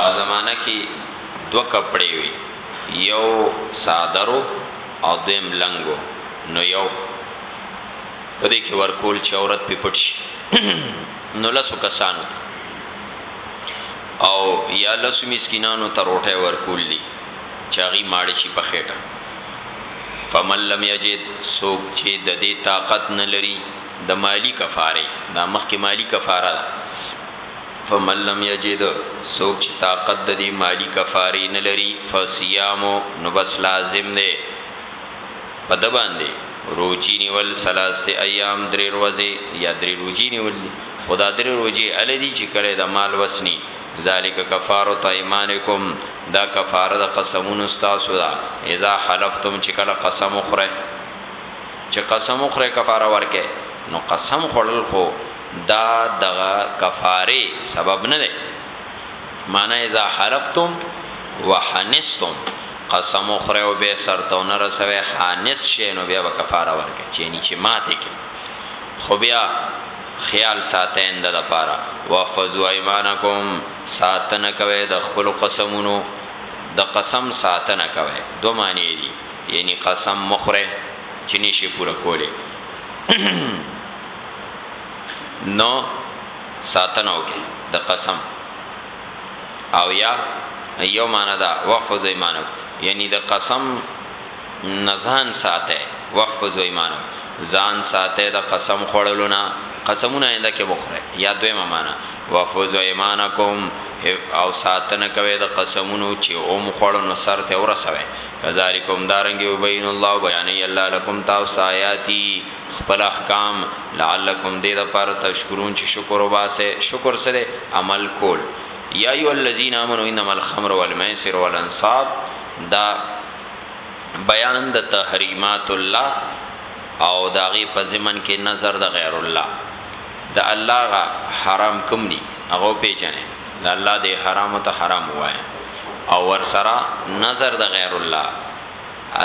هغه زمانه کی دوه کپړی وی یو څادر و او دویم لنګ و نو یو په دی کی ورکول چی عورت پی پټ شی نو لسو کسانو ته او یا لسو مسکینانو ته روټی ورکول دی چی هغی ماړه شی په خیټه فمن لم یجد سوک چی ددی طاقت نلری د مالی کفاره دا مخکی مالی کفاره ده فمن لم یجد څوک چې طاقت د دې مالی کفارې نه لري فصیام نو بس لازم دی په د باندې روجی نیول سلاست ایام درې ورځې یا درې روجی نیول دي خدا درې روجی ال دي چې کړه د مال وسني ذالک کفاره ایمانکم دا کفاره د قسمونو استاسو دا اذا حلفتم چې کله قسم خره چې قسم خره کفاره ورکه نو قسم خړل خو دا دغه کفاره سبب نه دی معنی اذا حلفتم وحنستم قسم اخره او به سرته نه رسوي حانس شینو بیا به کفاره ورکړي چې نه چې ماته کې خو بیا خیال ساتین د لپاره واحفظوا ایمانکم ساتنه کوي د خپل قسمونو د قسم ساتنه کوي دو معنی دي یعنی قسم مخره چې نشي پوره کوله نو ساتنه وکي د قسم او یا یو معنا دا وحفظ ایمانو یعنی د قسم نزان ساته وحفظ ایمانو ځان ساته د قسم خړلو نه قسمونه انده کې بخره یا دویمه معنا وحفظ ایمانکم او ساتنه کوي د قسمونو چې اوم خړو نو سر ته ورسوي کذالکم دارنګ وبین الله بیان الله لكم تاسو آیاتی خپل احکام لعلکم دې لپاره تشکرون چې شکر وباسئ شکر څه دی عمل کول یا ایها الذین آمنوا انما الخمر والمیسر والانصاب دا بیان د تحریمات الله او داغه په زمن کې نظر د غیر الله د الله غا حرام کوم دي هغه پیژنې د الله د حرام ته حرام وای او ورسره نظر د غیر الله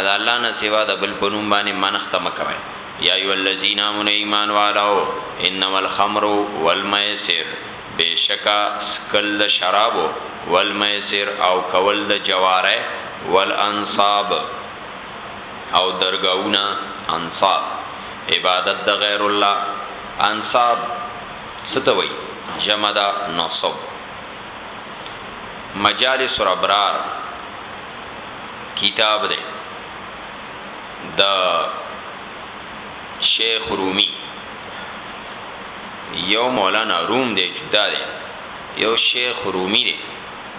د الله نه سوا د بل په نوم باندې منښته مه کوئ. یا ایها الذین آمنوا ایمان والو انما الخمر والمیسر بېشکه څښل د شرابو والمیسر او کول د جوارۍ والانصاب او درګاوونه انصاب عبادت د غیر الله انصاب څه ته وایي جمع ده نصب مجالس الابرار. کتاب دی د شیخ رومی یو مولانا روم دی جدا دی یو شیخ رومی دی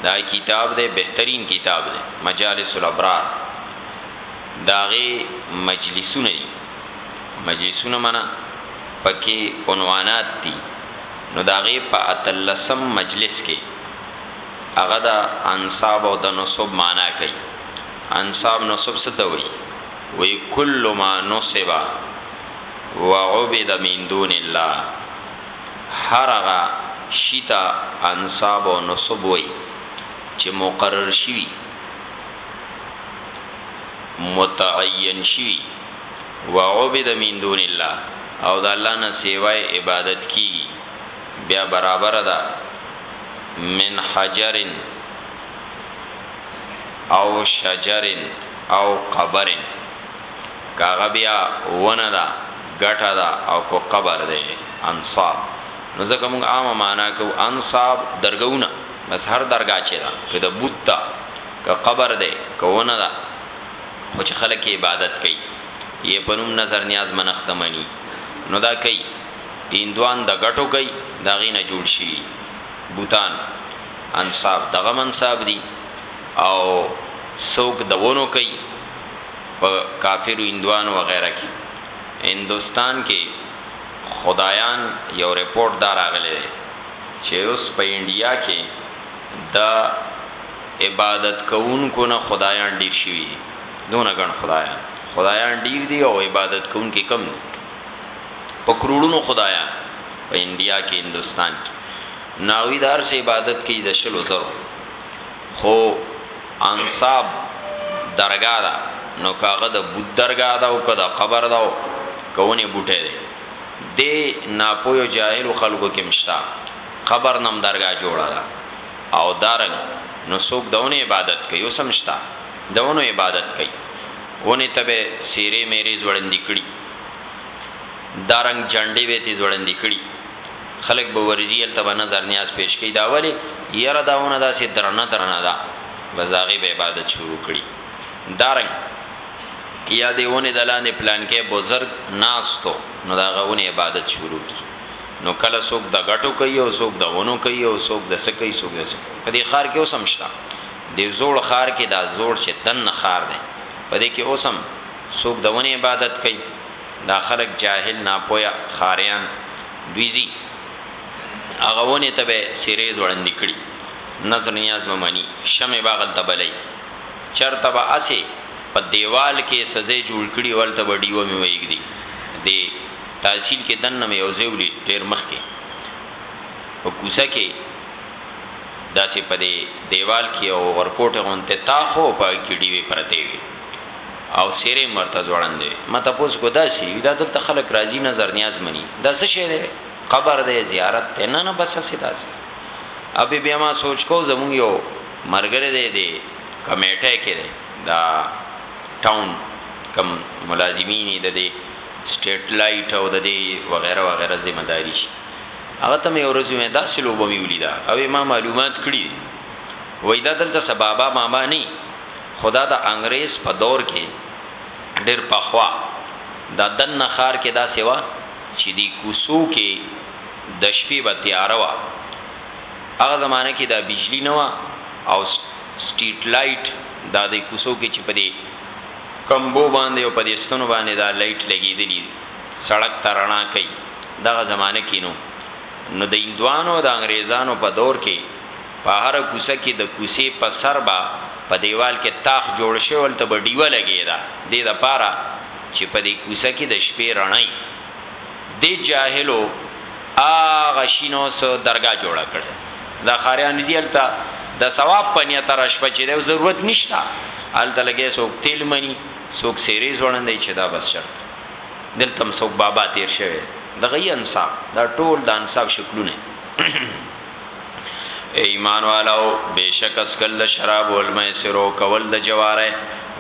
دا کتاب دی بهترین کتاب دی مجالس الابرار داغه مجلسونه دی مجلسونه منا پکې عنوانات دي نو داغه په اتلسم مجلس کې هغه د انساب او د نسب معنا کوي انساب نسب څه ته وایي وی کل ما نسب وعبد من دون الله هر هغه شیتا انساب او نسب وی چې مقرر شوی متعین شوی وعبد من دون الله او د الله نه سیوای عبادت کی بیا برابر ده من حجر او شجر او قبر که هغه بیا ونه ده ګټه ده او کو قبر ده انصاب نو ځکه موږ عامه معنا کو انصاب درګونه بس هر درګه چې ده که د بوت ده که قبر ده که ونه ده خو چې خلک عبادت کوي یې پنوم نظر نیاز منخت منی نو دا کوي هندوان د غټو کوي دا غینه جوړ شي بوتان انصاب دغه منصاب دي او سوق د ونو کوي په کافر هندوان و غیره کې هندستان کې خدایان یو رپورت دا راغلی دی چې اوس په انډیا کې د عبادت کوونکو نه خدایان ډیر شوي دونه ګڼ خدایان خدایان ډیر دي او عبادت کوونکو کم دي په کروړونو خدایان په انډیا کی هندوستان کی نو هغوی د هرڅه عبادت کوي د شلو زرو خو انصاب درګاه ده نو که هغه د بت درګاه ده او که د قبر ده او که ونې بوټی دی دی ناپویو جاهلو خلکو کې مشتا قبر نم درګاه جوړه ده او دارنګ نو څوک دونه عبادت کوي اوس هم شتا دونه عبادت کوي ونې ته به سیرې میرې زوړندې کړي دا رنګ جنډې به تي ځوړندې کړي خلک به ورزي هلته به نظر نیاز پیش کړي دا ولی یره داونه داسې درنه درنه ده بس دا غي به عبادت شروع کړي دا رنګ یا دیونه د لاندې پلان کې بزرگ ناستو نو دا غوونه عبادت شروع کی نو کله څوک د غټو کوي او څوک د ونو کوي او څوک د سکه کوي څوک د سکه په دې خار کې اوسم شته د زوړ خار کې دا زوړ چې دن خار دی په دې کې اوسم څوک د ونې عبادت کوي؟ دا خلک جاهل، ناپوهه، ښاریان دوی ځي هغه ونې ته به څیرې ځوړندې کړي، نذر نیاز به مني، شمعې به هغلته بلوي، چرته به هسې په دیوال کې څه ځای جوړ کړي او هلته به ډیوه مې ویږدي، دې تحصیل کې دننه مې یو ځای ولید، ډېر مخکې په کوڅه کې داسې په دې دیوال کې یو ورکوټی غونتی طاق و او په هغه کې ډیوې پرتې وې. او سیرې مرته ځوړند دی ما تاسو کو داسي دا دلته خلک راضي نظر نیاز مني دا څه شی دی قبر دی زیارت ته نه نه بس سي داسي ابي بیا ما سوچ کو زمون یو مرګره دی دی کمیټه کې دی دا ټاون کم ملازمین دی دی سټیټلایټ او د دی وغیرہ وغیرہ ذمہ داری شي هغه ته مې ورځو مې داسې لوبه مې ولیدا او ما معلومات کړی وای دا دلته سبابا ماما نه خو دا د انګرېز په دور کې ډېر پخوا دا دننه ښار کې داسې وه چې دې کوڅو کې د شپې به تیاره وه. هغه زمانه کې دا بجلي نه وه او سټریټ لایټ دا دې کوڅو کې چې په دې کمبو باندې او په دې ستنو باندې دا لایټ لګېدلي سړک ته رڼا کوي دغه زمانه کې نو نو د هندوانو د انګرېزانو په دور کې په هره کوڅه کې د کوڅې په سر به په دېوال کې طاق جوړ شوی او هلته به ډیوه لګېده، دې لپاره چې په دې کوڅه کې د شپې رڼا وي. دې جاهلو هغه شین اوس درګاه جوړه کړې ده. دا ښاریان ځي هلته د ثواب په نیت هره شپه چې دی او ضرورت نشته، هلته لګیا څوک تېل مني، څوک څېرې ځوړندوي چې دا بس چرته دلته هم څوک بابا تېر شوی دی. دغه یې انصاف، دا ټول د انصاف شکلونه دي. اے ایمان والو بیشک اسکل د شراب او المیسر او کول د جواره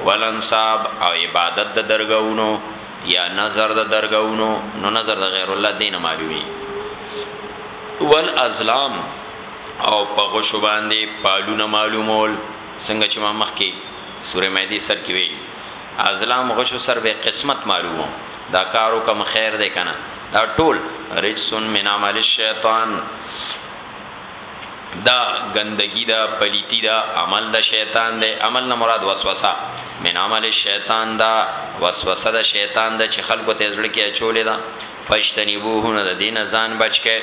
ولنصاب او عبادت د درګونو یا نظر د درګونو نو نظر د غیر الله دینه معلومی والازلام او په غشو باندې پالونه معلومول څنګه چې ما مخکې سوره مائده سر کې ویل ازلام غشو سر به قسمت معلومو دا کار وکم خیر دی کنه دا ټول رجس من عمل الشیطان دا گندگی دا پلیتی دا عمل دا شیطان دی عمل نه مراد وسوسه من عمل الشیطان دا وسوسه دا شیطان دا چې خلکو ته ځړ کې اچولې دا فشتنیبوه نه د دین ځان بچکه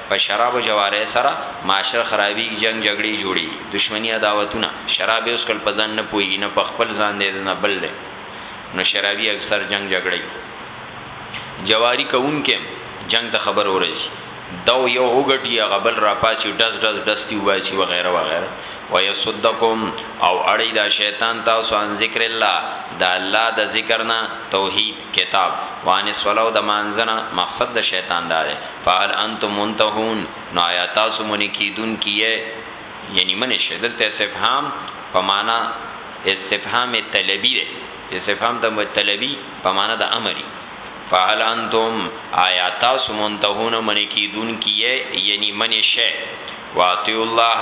په شراب او جوارۍ سره معاشره خرابیږي جنګ جګړې جوړیږي دښمني عداوتونه شراب یې وڅښل په ځان نه پوهیږي نه په خپل ځان دی نه بل دی نو شرابي اکثر جنګ جګړې جواری کوونکې هم جنګ ته خبر ورځي دو یو وګټي هغه بل را پاسي ډز ډز دستي واسي وغیرہ وغیرہ ويصدکم او اړي دا شیطان تاسو ان ذکر الله دا الله د ذکرنا توحید کتاب وان الصلوة د مانځه نه مقصد د شیطان دا دی، فهل انتم منتهون نو آیا تاسو منې کیدونکي یئ؟ یعنی منې شئ دلته استفهام په معنی استفهام طلبی دی، استفهام ته وایي طلبی په معنی د امر یی، فهل انتم آیا تاسو منتهون منې کیدونکي یئ یعنی منې شئ، واطیعوا الله.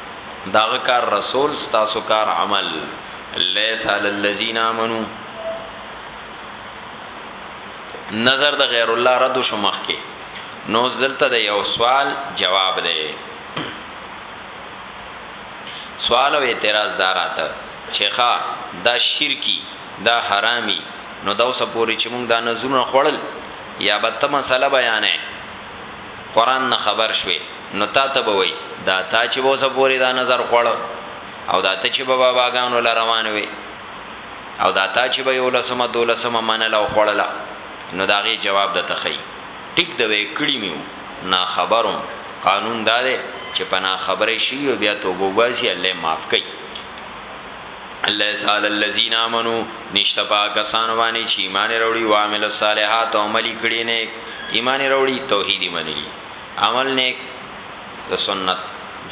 داغه کار رسول ستاسو کار عمل لیس علی الذین آمنو نظر د غیر الله رد شو مخ کې نو زلته د یو سوال جواب دی سوال او اعتراض داراته شیخا دا شرکی دا حرامی نو دا اوسه پوری چې موږ دا نظرونه خوړل یا به ته مسله بیانې قران نه خبر شوې نو تاته به وایی دا تا چی به اوسه پوری دا نظر خوړ او دا ته چی به باباګانو له روان وی او دا تا چی به یولسمه دولسمه منله او خوړله نو د هغې جواب درته ښیی ټیک د ویی کړی می وو ناخبر وم قانون دا دی چی په ناخبری شوی او بیا توبه وباسی الله یی معاف کړی. لیس علی الذین آمنو نشته په کسان باندې چې ایمان وروړي او عامل الصالحات او عمل کړي نیک ایمان وروړي توحید منلی عمل نیک سنت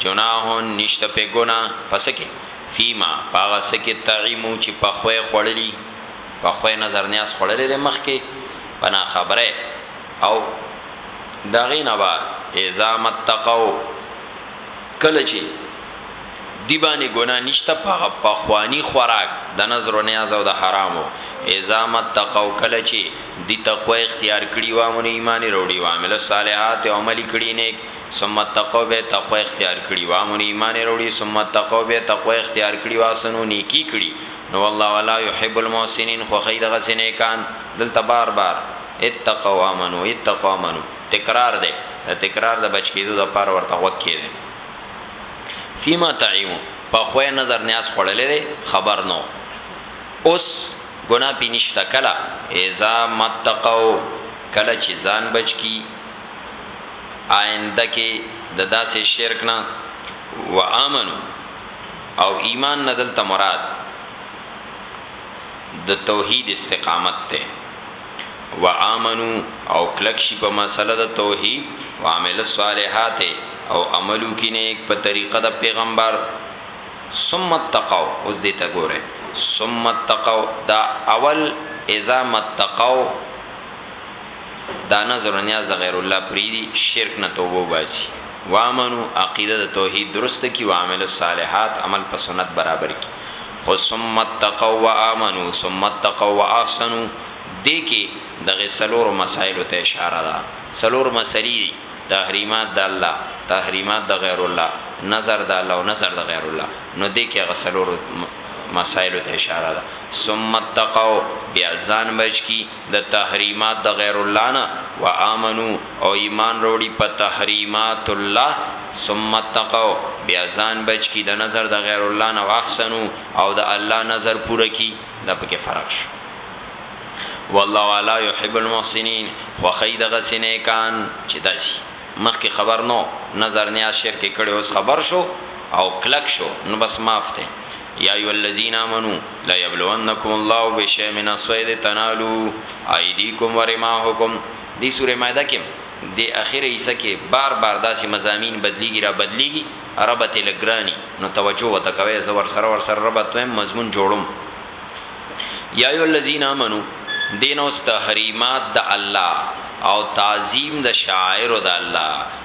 جناحون نشته په ګنا پس کې فیما پاغه سکه تعیمو چې په خوې خړلې په خوې نظر نیاز خړلې د مخ کې پنا خبره او داغې نه بعد اذا متقو کله چې دی باندې ګناه نشته په هغه پخوانی خوراک د نذر و نیاز او د حرامو اذا ما تقوا کله چی دی تقوا اختیار کړی و امن ایمان وروړي و عمل الصالحات او عمل کړی نیک ثم تقوا به تقوا اختیار کړی و امن ایمان وروړي ثم تقوا به تقوا اختیار کړی و اسنو نیکی کړی نو والله ولا يحب المحسنين خو خیر غسنه کان دلته بار بار اتقوا امنو اتقوا امنو تکرار ده تکرار د بچ کیدو د پار ورته وکیل فيما تعيمون په خوی نظر نیاز خوړلې دی خبر نو اوس ګنا پی نشتا کلا اذا متقو کلا چې ځان بچ کی آینده کې د داسې شرک نه و امنو او ایمان نه دلته مراد د توحید استقامت ته وآمنو او کلک شي په مسله د توحید وعملو الصالحات او عمل وکړي نیک په طریقه د پیغمبر ثم اتقوا اوس دې ته ګوره ثم اتقوا دا اول اذا متقوا دا نظر و نیاز د غیر الله پریدي شرک نه توبه وباسي وامنو عقیده د توحید درست کی وعمل الصالحات عمل په سنت برابر کی خو ثم اتقوا وآمنو ثم اتقوا واحسنو دې کې دغه څلورو مسائلو ته اشاره ده څلور مسئلې دي تحریمات د الله تحریمات د غیر الله نظر د الله او نظر د غیر الله نو دې کې هغه څلورو مسائلو ته اشاره ده ثم اتقوا بیا ځان بچ کی د تحریمات د غیر الله نه، وآمنو او ایمان راوړي په تحریمات الله ثم اتقوا بیا ځان بچ کړي د نظر د غیر الله نه، واحسنو او د الله نظر پوره کړي دا پکې فرق شو. والله والا يحب المحسنين خوښي دغه سینه کان چې داسي مخکې خبر نو نظر نیاز شرک کړي اوس خبر شو او کلک شو نو بس معاف ته. یا ایو الذین آمنو لا یبلونکم الله بشیء من الصید تنالو ایدیکم ورماحکم دی سوره مائده کې د اخر ایسه کې بار بار داسې مزامین بدلیږي را بدلیږي ربط لګرانی نو توجه وته کوي زور سره ور سره ربط ویم مضمون جوړم یا ایو الذین آمنو دین او تحریمات د الله او تعظیم د شاعر د الله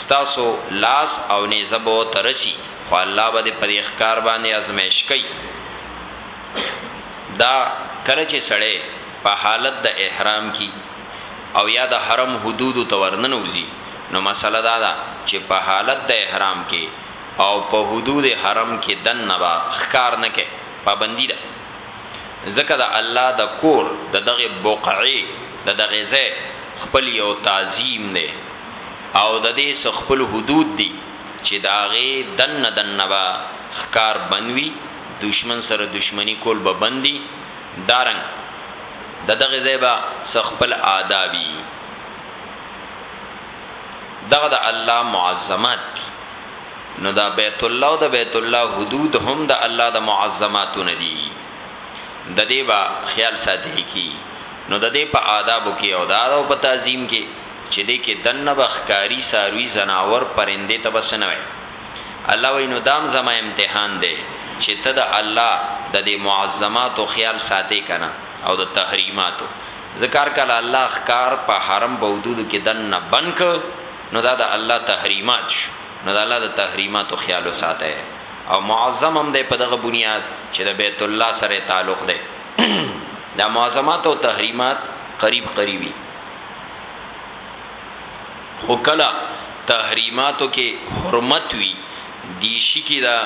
ستاسو لاس او نیزه به ورته رسی خو الله به دې په دې ښکار باندې ازمیښت کوي دا کله چې سړی په حالت د احرام کی او یا د حرم حدود ته ورننوزی نو مسله دا ده چې په حالت د احرام کې او په حدود حرم کې دن نبا ښکار نه کې پابندی ده ځکه د الله د کور د دغې بقعې، د دغې ځای، خپل یو تعظیم دی او د دې څه خپل حدود دي چې د هغې دننه دننه به ښکار بند وي، دښمن سره دښمني کول به بند دي، دارنګ د دغې ځای به څه خپل آداب وي. دغه د الله معظمات دي. نو دا بیت الله او د بیت الله حدود هم د الله د معظماتو نه دي د دې با خیال ساتل کی نو د دې په آدابو کې او دا او په تعظیم کې چې دې کې دنه بخکاری ساروی زناور پرنده تبسنوي الله وینو دام زما امتحان دی چې ته د الله د دې معظمات او خیال ساتي کنه او د تحریماتو ذکر کله الله خکار په حرم په حدود کې دنه بنک نو دا د الله تحریمات شو نو د الله د تحریماتو خیال وساته او معظم هم دی په دغه بنیاد چې د بیت الله سره تعلق دی دا معظمات او تحریمات قریب قریبی خو کله تحریماتو کې حرمت وی دیشی کې دا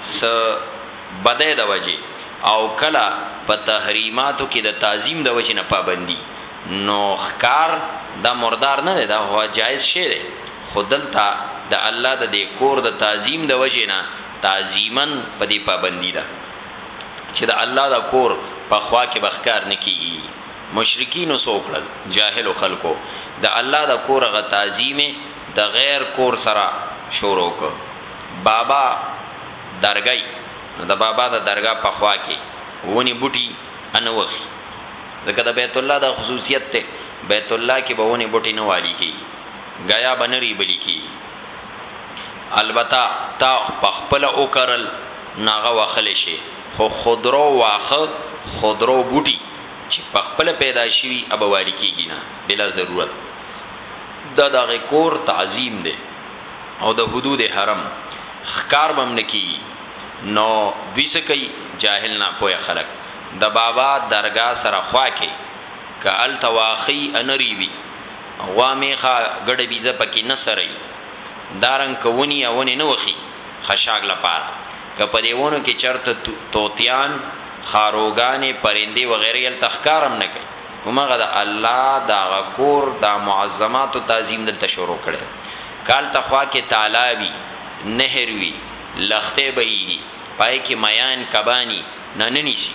س بدای د وجه او کله په تحریماتو کې د تعظیم د وجه نه پابندي نو خکار دا مردار نه دی دا هو جایز شی دی خو دلته د الله د دې کور د تعظیم د وجې نه تعظیماً په دې پابندي ده چې د الله د کور په خوا کې به ښکار نه کیږي. مشرکینو څه وکړل؟ جاهلو خلکو د الله د کور هغه تعظیم د غیر کور سره شروع کړ. بابا درګا یې نو د بابا د درګا په خوا کې ونې بوټي نه وخي ځکه د بیت الله دا خصوصیت دی بیت الله کې به ونې بوټي نه والي کیږي. ګيا به نه ريبلي کيږي البته تا پخپله اوکرل نو هغه وخلی شی خو خودرو واښه خودرو بوټي چی پخپله پيدا شوي هبه والي کيږي نه بلا ضرورت ددغه کور تعظيم دی او د حدود حرم ښکار به هم نه کيږي نو دوی څه کوي جاهل ناپوهه خلک د بابا درګاه سره خوا کی که هلته واښه يي نه ريبي. غوا مېښه ګډه بیزه پکې نه څري دا رنګ که وني یا ونې نه وخي خشاک لپاره که په دې ونو کې چرته طوطیان، خاروګانې، پرندې وغیره هلته ښکار هم نه کوي همغه د الله د هغه کور د معظماتو تعظیم دلته شروع کړی دی که هلته خوا کې تالا وي، نهر وي، لښتې بهیږي پای کې میان، کباني، نه نه نیسي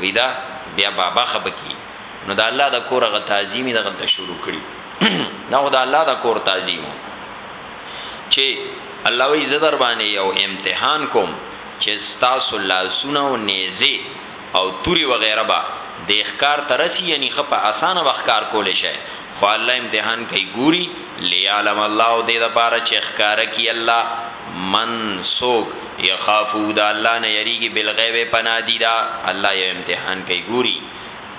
وي دا بیا بابخه به کیږي. نو د الله د کور غ تعظیم د غلطه شروع کړي دا خو د الله د کور تعظیم چې الله وی زدر باندې یو امتحان کوم چې تاسو لاسونه او نیزه او توري وغیرہ با د اخکار ترسي یعنی خپ اسانه وخکار کول شي خو الله امتحان کوي ګوري ليعلم الله او دې لپاره چې اخکار کوي الله من سوک یخافو دا الله نه یریږي بالغیب پنادی دا الله یو امتحان کوي ګوري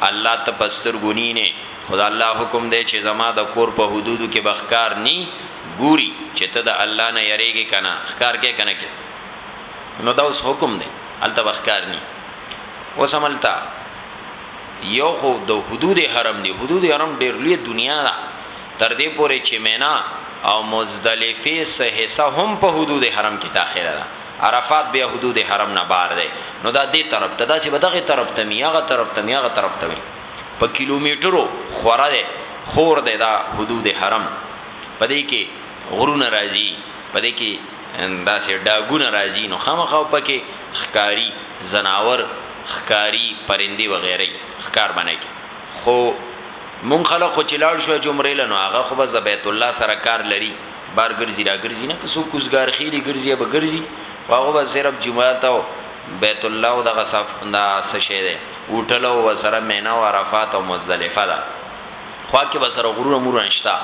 الله ته په سترګو نی نی خو د الله حکم دی چه زما د کور په حدودو کی به ښکار نی ګوری چه ته د الله نه یریږی کنه ښکار کی کنه کی نو دا اوس حکم دی هلته به ښکار نی اوس هملته یو خو د حدود حرم دی حدود حرم ډیر لوی دنیا ده تر دې پورې چې مینا او مزدلفه سه حصہ هم په حدود حرم کې داخله ده عرفات بیا حدود حرم نه بار دی نو دا دې طرف ته داسې به دغه طرف ته مي هغه طرف ته مي هغه طرف ته مي په کیلومترو خوره دی خور دی دا حدود حرم په دې کې غرونه راځي په دې کې داسې ډاګونه راځي نو خامخا پکې خکاری زناور خکاری پرندي وغیرې خکار باندې کې خو مون خلک خو چلاړ شو جمرې لنو هغه خو بس بیت الله سره کار لري بار ګرځي را ګرځي نه که سو کوزګار خېری ګرځي به ګرځي هغه به صرف جمعه ته او بیت الله او دغه صف دا سشه ده هوټل او وسره مینا او عرفات او مزدلفه ده خو کې به سره غرور امور نشتا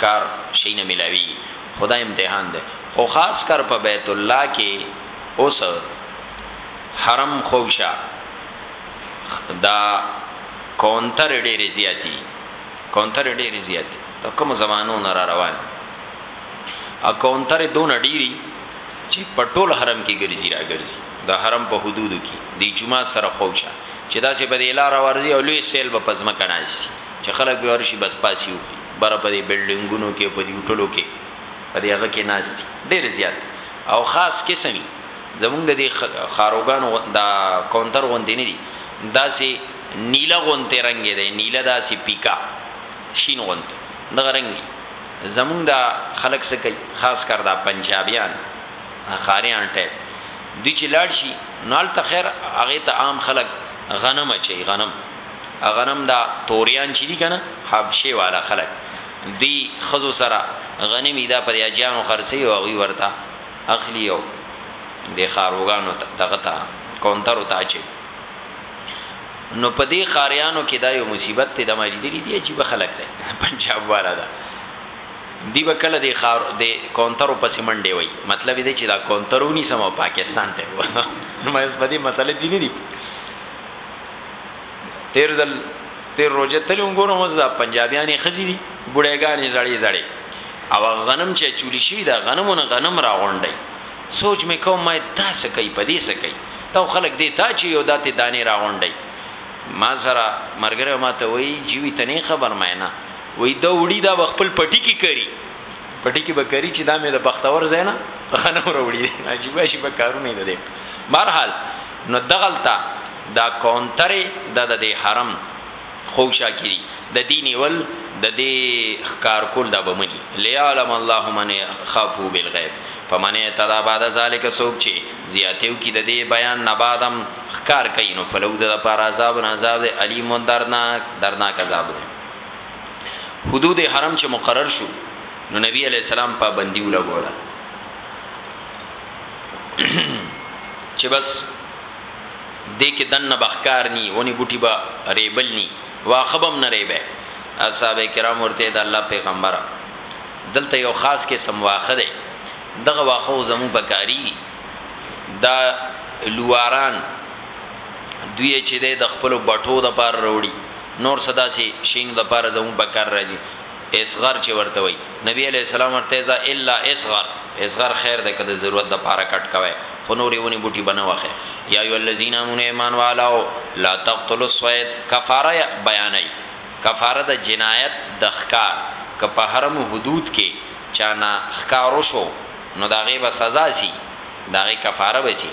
کار شي نه ملاوي خدا امتحان ده خو خاص کر په بیت الله کې اوس حرم خوشا دا کونتر ډېر زیاتی کونترې ډېرې زياتې دي د کومو زمانو نه راروانې دي او کونترې دونه ډېرې چې په ټول حرم کې ګرځي راګرځي د حرم په حدودو کې د جومات سره خوشا چې داسې په دې لاره ورځي او لوی سیل به په ځمکه ناشتي چې خلک به ورشي بس پاسي وخي بره په دې بلډنګونو کې په دې هوټلو کې په دې هغه کې ناشتي ډېر زیات او خاص قسمي زمونږ د دې خاروګانو دا کونتر غوندې نه دي داسې نیله غونتی رنګ یې دی نیله داسی پیکه شین غونتی دغه رنګ یې زمونږ دا خلک څه کوي خاص کر دا پنجابیان خاریان ټیپ دوی چې لاړ شي نو هلته خیر هغه ته عام خلک غنم اچي غنم غنم دا توریان چې دي کنه حبشه والا خلک دی خزو سره غنمی دا پر یاجانو خرڅي او غوي ورته اخلي او د خاروغانو دغه تا کونتر ته اچي نو په دې خاریانو کې دا یو مصیبت ته د مالی دی دی چې بخلک دی پنجاب والا دا دی به کله د خار د کونترو پسې منډې وای مطلب دې چې دا کونترونی سم او پاکستان ته وځه نو مې په دې مسله دي نه دي تیر ځل تیر روزه تل وګورم زه پنجابیانې خزي دي بډایګانې زړې زړې او غنم چې چولی شي دا غنمونه غنم راغونډي سوچ مې کوم ما دا څه کوي په دې څه کوي دا خلک دې تا چې یو داتې دانې راغونډي ما سره مرګره ما ته وای جیوی تنه خبر مې نه وای دا وړي دا خپل پټي کې کری پټي کې به کری چې دا مې د بختور زینا خنه وروړي عجیب شي به کارونه دي بهرحال نو دغلطه دا کونتره د د حرم خوک شاکری ددی نیول ددی ښکار کول دا به منی لیعلم الله من خافو بالغیب فمن اعتدا بعد ذالک سوک چه زیاتیو کی ددی بیان نه بعدم ښکار کئی نو فلهو ده ده پاره عذاب عذاب ده علیم دردناک دردناک عذاب ده حدود حرم چه مقرر شو نو نبی علیہ السلام پابندی ولګوله چه بس دې کې دننه به ښکار ني، ونې بوټي به رېبل ني، واښه به هم نه رېبی. اصحابه کرام ورته وي، د الله پېغمبره! دلته یو خاص قسم واښه دی، دغه واښه خو زموږ په کارېږي. دا لواران دوی یې چې دی د خپلو بټو لپاره راوړي، نور څه داسې شیانو لپاره زموږ په کار راځي. اصغر چی ورته وایی نبی علیه السلام ورته ځه الا اصغر اصغر خیر ده که د ضرورت د پاره کټ کوی خو نوری ونی بوټی به نه وخی یا ایها الذین امنوا ایمان والو لا تقتلوا الصید کفاره بیانوی کفاره د جنایت د ښکار که په حرم او حدود کی چا نه ښکار وشو نو د هغه به سزا سی د هغه کفاره به سی.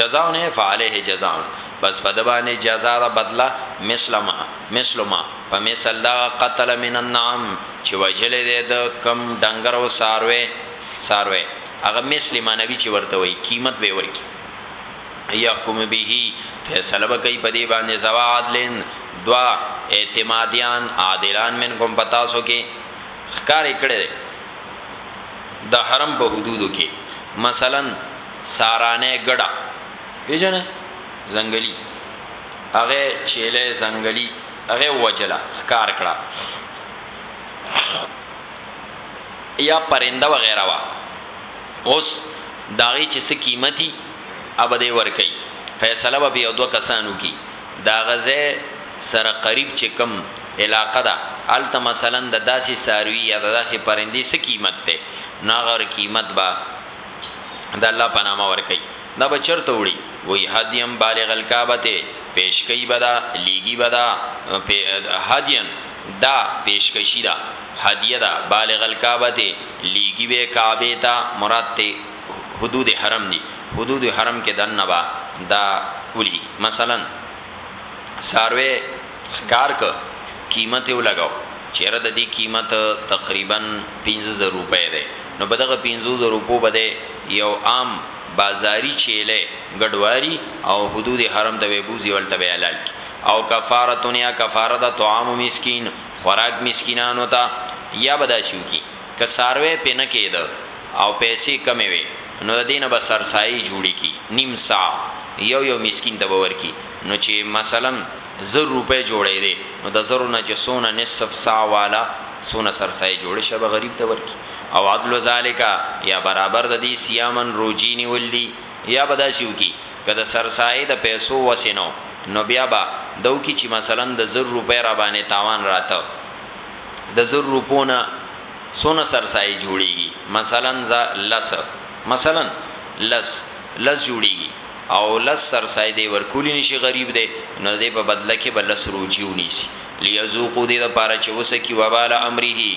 جزاء نه فعليه جزاء پس په د باندې جزاء ده بدله مثل ما مثل ما په مثل دا قتل من النعم چې وجل دې د کم ډنګر او ساروي ساروي هغه مثل مانوي چې ورته وي قیمت به ورکی یحکم به فیصله وکي په دې باندې زوا عدلن دوا اعتمادیان عادلان منکم پتا سو کې خکار کړي د حرم په حدودو کې مثلا سارانه ګډه پیژنه زنګلی هغه چيله زنګلی هغه وجلا کار کړه یا پرنده وغیرہ وا اوس داغي چې څه قیمتي ابدې ور کوي فیصله به یو دوه کسانو کی دا غزه سره قریب چې کم علاقه ده الته مثلا د داسې ساروی یا د داسې پرندې څه قیمت ده ناغر قیمت با د الله په نامه ور کوي دا به چرته وړي وای هدیم بالغ الکعبه ته پیش کوي بدا لیګي بدا هدین دا پیشکشی دا هدیه دا بالغ الکعبه ته لیګي به کعبه ته مراد ته حدود حرم دي حدود حرم کې دنه با دا ولي مثلا ساروي ښکار که قیمت یې ولګاو چیره د دې قیمت تقریبا پنځه زره روپۍ دی نو په دغه پنځو زره روپو به دی یو عام بازاری چیلی ګډ واری او حدود حرم ته به بوزی او هلته به حلال کی او کفاره یا کفاره ده طعام مسکین خوراک مسکینانو ته یا به داسی وکی که څاروی پی نه کیده او پیسی کمی وی نو د دینه به سرسایی جوړی کی نیم صاع یو یو مسکین ته به ورکی. نو چی مثلا زر روپی جوړی دی نو د زرو نه چی څونه نصف صاع والا څونه سر صاع جوړی شی به غریب ته ورکی او عدل ذالک یا برابر د دی صیاما روژی نیول دی یا به داسی وکی که د سر صاع د پیسو وس نه وو نو بیا به دا وکی چی مثلا د زر روپی راباندی تاوان راته د زر روپو نه څونه سر صاع جوړیږی مثلا زه لس مثلا لس لس جوړیږی او لس سرسای دی ورکولی نشی غریب دی نو ددی په بدله کی به لس روژی ونیسی لیذوقو دی لپاره چه وسکی وبال امره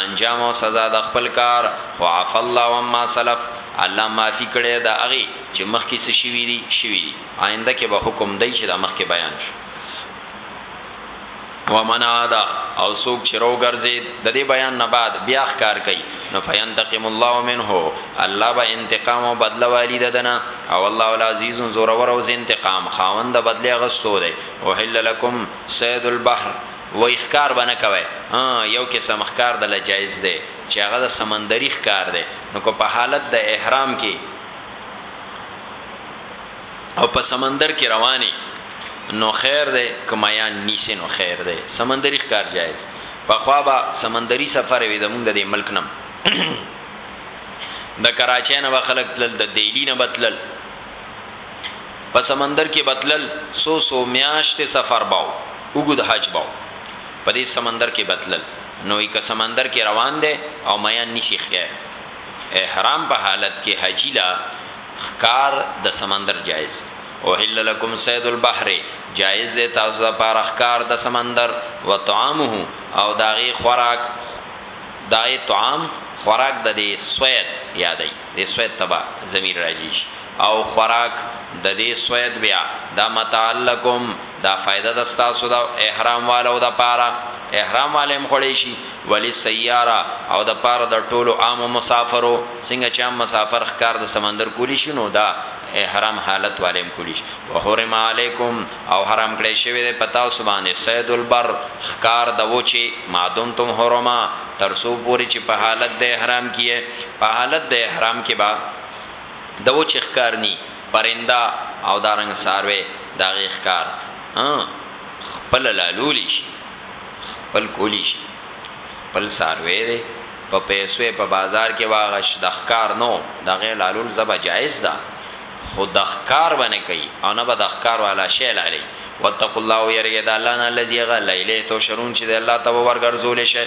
انجام او سزا د خپل کار خو عفا الله عما سلف الله معافی کړی ده د هغه چه مخکی څه شوی دی شوی دی آینده کی به حکم دی چه دا مخکی بیان شو. ومن عاد او سوک چې رو ګرځید د دې بیان نه بعد بیا ښکار کوي نو فینتقم الله منه الله به انتقام او بدله والی ددنه او الله العزیز زور ور او انتقام خاوند بدله غستو دی او حل لكم صید البحر و اخکار بنه کوي یو کې سمخکار د لجایز دی چې هغه د سمندري ښکار دی نو کو په حالت د احرام کې او په سمندر کې روانې نو خیر دی که میان نیسې نو خیر دی سمندري ښکار جایز پخوا به سمندري سفر وي زمونږ د دې ملک نه د کراچۍ نه به خلک تلل د دهلي نه به تلل په سمندر کې به تلل څو څو میاشتې سفر به و اوږد حج به و په دې سمندر کې به تلل نو یې که سمندر کې روان دی او میان نیسي ښکار احرام په حالت کې حجي له ښکار د سمندر جائز دی. احل لکم صید البحر جائز دی تاسو د پاره ښکار د سمندر وطعامه او د هغې خوراک د هغې طعام خوراک د دې صید یادوي دې صید ته به ضمیر راجع شي او خوراک د دې صید بیا دا متاع لکم دا فائده د ستاسو د احرام والو د پاره احرام والے هم خړې شي ولی سیاره او د پاره د ټولو عام مسافرو څنګه چې عام مسافر ښکار د سمندر کولی شي نو دا احرام حالت والے هم کولی شي وحرم علیکم او حرام کړی شوی د پتا سبانه سید البر ښکار د وچی معدوم تم حرما ترسو پوری چې په حالت د احرام کیه په حالت د احرام کې با د وچی ښکار نی پرنده او دارنګ څاروی د هغې ښکار خپل لالولی شي، خپل کولی شي، خپل څاروی دی، په پیسو یې په بازار کې واغشت د ښکار نه و، د هغې لالول زبه جایز ده، خو د ښکار به نه کوي او نه به د ښکار والا شی لالوي، واتقوا الله ویریږئ د الله نه الذی هغه له الیه تحشرون چې دی الله ته به ورګرځول شئ.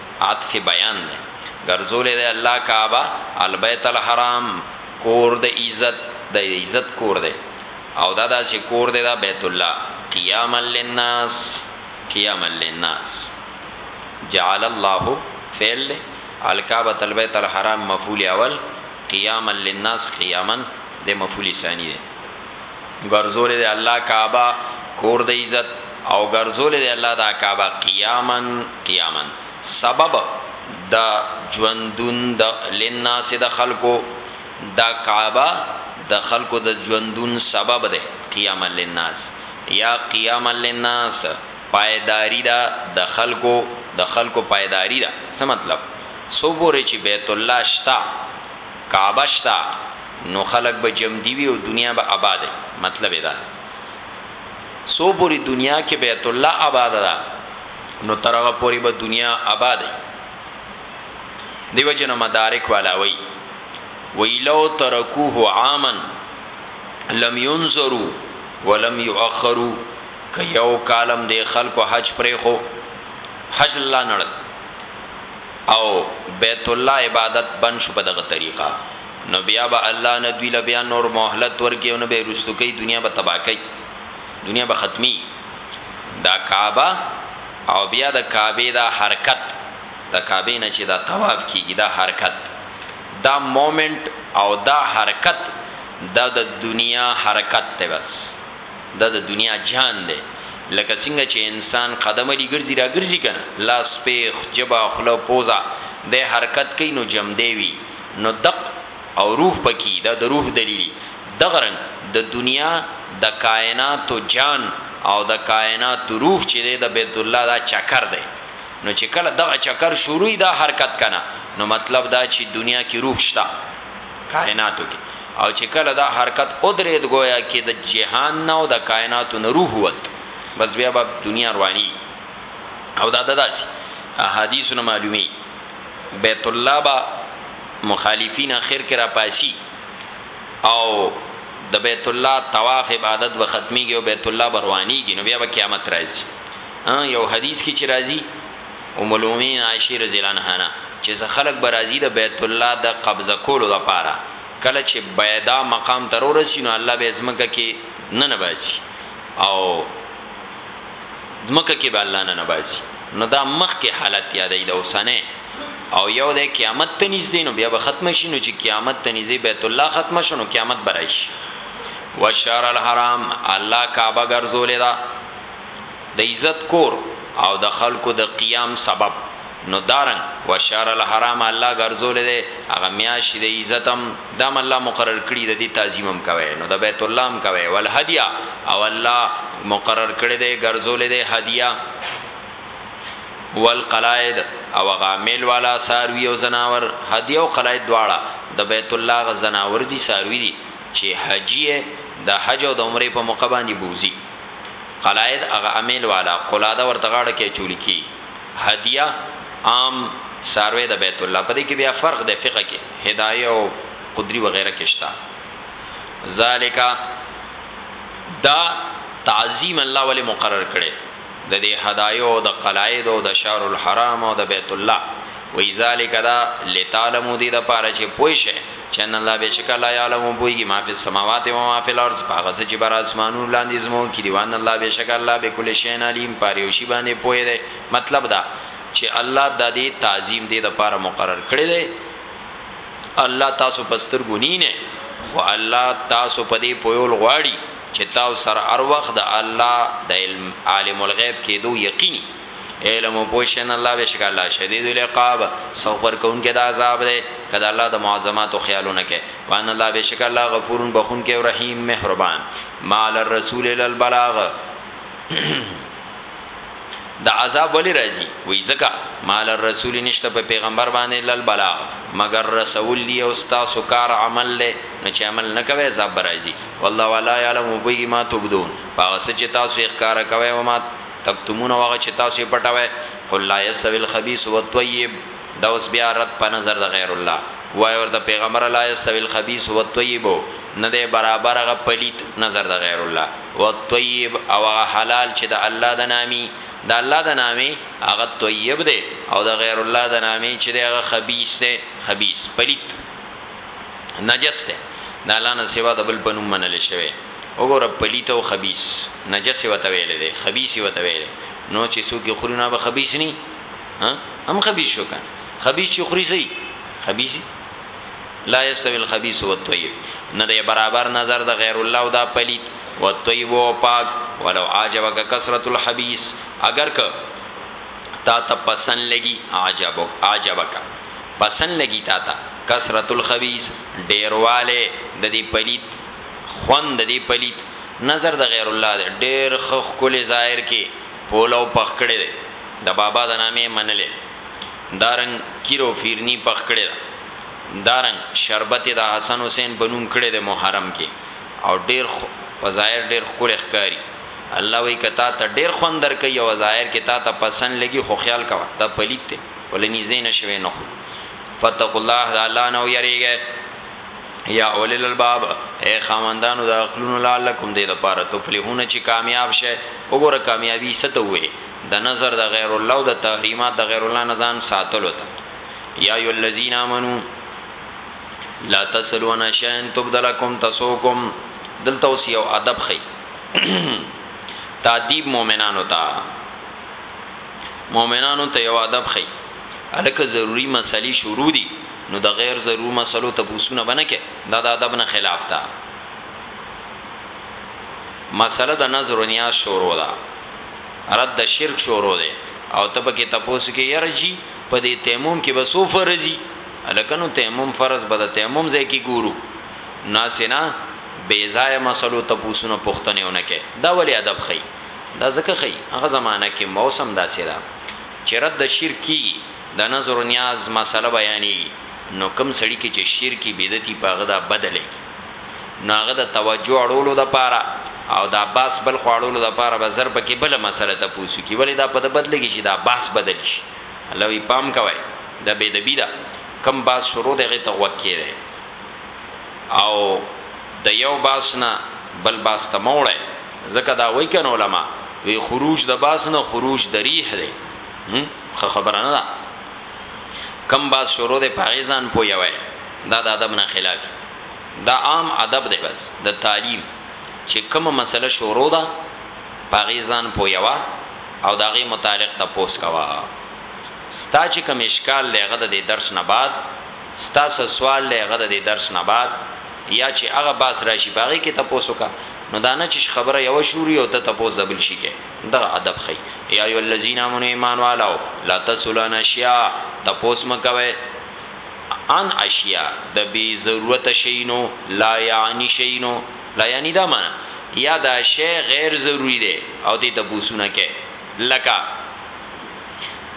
عطف بیان دی ګرځولی دی الله کعبه البیت الحرام کور د عزت د عزت کور دی او دا داسې کور دی دا بیت الله قیاما للناس قیاما للناس جعل الله فعل دی الکعبه البیت الحرام مفعول اول قیاما للناس قیاما د مفعول ثانی دی ګرځولې ده الله کعبه کور د عزت او ګرځولې ده الله دا کعبه قیامن قیامن سبب د ژوندون د لناس د خلکو دا کعبه د خلکو د ژوندون سبب ده قیامن لناس یا قیامن لناس پایداری دا د خلکو د خلکو پایداری دا څه مطلب سو پورې چې بیت الله شتا کعبه شته نو خلک به جمدي وي او دنيا به اباده وي مطلب يې دا دی څو پورې دنيا کې بيت الله اباده ده نو تر هغه پورې به دنيا اباده وي دیو جن مدارک والا وی وی لو ترکوه عاما لم ينظروا ولم يؤخروا ک یو کالم دی خلکو حج پرې خو حج الله نړ او بیت الله عبادت بند شو په دغه طریقه نو بیا به الله نه دوی له بیا نور مهلت ورکړي او نه به یې رستو کوي دنیا به تباه کوي دنیا به ختمي دا کعبه او بیا د کعبې دا حرکت د کعبې نه چې دا طواف کیږي دا حرکت دا مومنټ او دا حرکت دا د دنیا حرکت ته بس دا د دنیا جهان دی لکه څنګه چې انسان قدم لي ګرځي را ګرځي کنه لاس پیخ جبا خله پوزا دی حرکت کوي نو جمدی وي نو دق او روح پکې دا د روح دلیل دغه رنګ د دنیا د کائنات جان او د کائنات روح چې دی د بیت الله دا چکر دی نو چې کله دغه چکر شروع دا حرکت کنه نو مطلب دا چې دنیا کې روح شته کائناتو کې او چې کله دا حرکت ادرید ګویا کې د جهان نه او د کائناتو نه روح وت بس بیا به دنیا رواني او دا داسي احادیث نه معلومي بیت الله با مخالفین اخر کې را پاسي او د بیت الله طواف عبادت و ختميږي او بیت الله بروانيږي نو بیا به قیامت راځي یو حدیث کې چې راځي ام المؤمنین عائشې رضی الله عنها نه چې څه خلک به راځي د بیت الله د قبضه کولو لپاره، کله چې بیدا مقام ته راورسي نو الله به یې ځمکه کې ننباسي او ځمکه کې به الله ننباسي، نو دا مخکې حالت یادوي د اوسنی او یو د قیامت ته نږدې نو بیا به ختم شي، نو چې قیامت ته نږدې بیت الله ختم شو نو قیامت به راشي. والشهر الحرام الله کعبه ګرځولې ده. د عزت کور او د خلکو د قیام سبب نو دارنګ و شهر الحرام الله ګرځولی دی هغه میاشت د عزت هم دا هم الله مقرر کړی ددی تعظیم هم کوی نو د بیت الله هم کوی والهدی او الله مقرر کړی دی ګرځولی دی هدیه والقلائد او هغه میل والا څاروی او ځناور هدیه او قلائد دواړه د بیت الله هغه ځناور دی څاروی دی چی حجی یې د حج او د عمری په موقع باندی بوځی. قلاید هغه امیل والا قلاده ورته غاړه کې چول کی هدیه عام ساروی د بیت الله په دې کې بیا فرق د فقہ کې هدايه او قدری وغیرہ کې شته ذالک دا تعظیم الله ولی مقرر کړي د دې هدايو او د قلاید او د شهر الحرام او د بیت الله وی ذالک دا لتعلمو دې د پاره چې پوي شه چې ان الله بشک الله يعلم بويږي ما فی السماوات و ما فی الارض هغه څه چې بر اسمانونو لاندې زمو کې دی وان الله بشک الله بكل شيء علیم پاره شی باندې پوهه دی مطلب دا چې الله د دې تعظیم دې د پاره مقرر کړی دی الله تاسو پستر ګونی نه خو الله تاسو په دې پویول غواړي چې تاسو سر ار وخت د الله د علم عالم الغیب کېدو یقیني علم پوشن الله بشک الله شدید العقاب سوق ورکون کې د عذاب دی کدا الله د معظمات او خیالونه کې وان الله بشک الله غفور بخون کې او رحیم مهربان مال الرسول للبلاغ د عذاب ولی راځي وای زکه مال الرسول نشته په پیغمبر باندې لل بلا مگر رسول دی او تاسو کار عمل له نه چې عمل نه کوي عذاب راځي والله ولا يعلم بما تبدون پاوسه چې تاسو ښکارا کوي او ما تکتمون او هغه چې تاسو یې پټوي قل لا یسوی الخبیث والطیب دا اوس بیا رد په نظر د غیر الله وای ورته پیغمبر لا یسوی الخبیث والطیب نه دی برابر هغه پلیت نظر د غیر الله والطیب او هغه حلال چې د الله د نامي د الله د نامي هغه طیب دی او د غیر الله د نامي چې دی هغه خبیث دی خبیث پلیت نجس دی د الله نه سوا د بل پنوم منل شوی وګوره پلیت او خبیث نجس ورته ویلی دی خبیث یې ورته ویلی نو چې څوک یې خوري نو هغه به خبیث نه وي هم خبیث شو کنه خبیث چې خوري څه وي خبیث لا یستوی الخبیث والطیب نه دی برابر نظر د غیر الله او دا پلیت والطیب او پاک ولو عجبک کثرت الحبیث اگر که تا ته پسند لګي عجبو عجبک پسند لګي تا ته کثرت الخبيث ډیرواله د دې پلیت خوند ددی پلیت نظر د غیر الله دی ډیر ښه ښکلی ظاهر کی پولو پخ کړی دی د بابا د نامی منلی دی دارنګ کیر او فیرنی پخ کړی ده دارنګ شربت یې د حسن حسین په نوم کړی دی محرم کی او ډیر په ظاهر ډیر ښکلی ښکاری الله وایی که تاته ډیر خوند درکوي او ظاهر کی تاته پسند لګی خو خیال کوه دا پلیت دی ولی نږدې نشوی نو فتقوا الله د الله نه ویریږی. یا اولی الالباب اے خاوندانو د عقلونو لعلکم دې د پاره تفلحون چې کامیاب شئ وګوره کامیابی څه ته وې د نظر د غیر الله او د تحریمات د غیر الله نه ځان ساتلو ته یا ایو الذین آمنو لا تسلون شین تبدلکم تسوکم دلته اوس یو ادب خي تادیب مؤمنانو ته مؤمنانو ته یو ادب خي الکه ضروری مسلې شروع دي نو د غیر ضرور مسلو تپوسونه به نه کې دا د ادب نه خلاف ده مسله د نظر و نیاز شروع ده رد د شرک شروع ده او ته پکې تپوس کې يرجی په دې تیمم کې به سو فرضي الکنو تیمم فرض به د تیمم ځای کې ګورو ناسینا بے ځای مسلو تپوسونه پښتنه ونه کې دا ولی ادب خي دا زکه خي هغه زمانہ کې موسم داسې را چې رد شرک کی د نذر و نیاز مسئله بیانیږي نو کوم سړي کې چې شرک بدعتي په هغه دا بد لګي نو هغه د توجه اړولو د پاره او دا باس بل خواړولو د پاره به زر پکې بل مسئله ته پوسو کی ولې دا په د بد لګي چې دا باس بدل شي الله وی پام کوي د بی د بی دا کم باس شروع دی غي تغوک کې دی او د یو باس نه بل باس ته موړی ځکه دا وای کنه علما وی خروج د باس نه خروج د ریح دی خو خبره نه ده کم باز شروع ده پاغي ځان پویوي دا د ادب نه خلاف دا عام ادب ده بس د تعلیم چې کومه مسله شروع ده پاغي ځان پویوا او داغي متعلق تپوس کوا ستا چې کوم اشکال لغه د درس نه بعد ستا سوال لغه د درس نه بعد یا چې هغه باس راشي پاغي کې تپوس وکا نو دانه چې خبره یو شوري او ته تپوس دبل شي کې دغه ادب ښيي. يا ايها الذين آمنو اې ايمان والو لا تسؤلوا عن اشياء تپوس مه کوئ عن اشياء د بې ضرورته شيونو لا يعنی شيونو لا يعنی دا معنی يا دا شی غير ضروري دی او ترې تپوسونه کوي لکه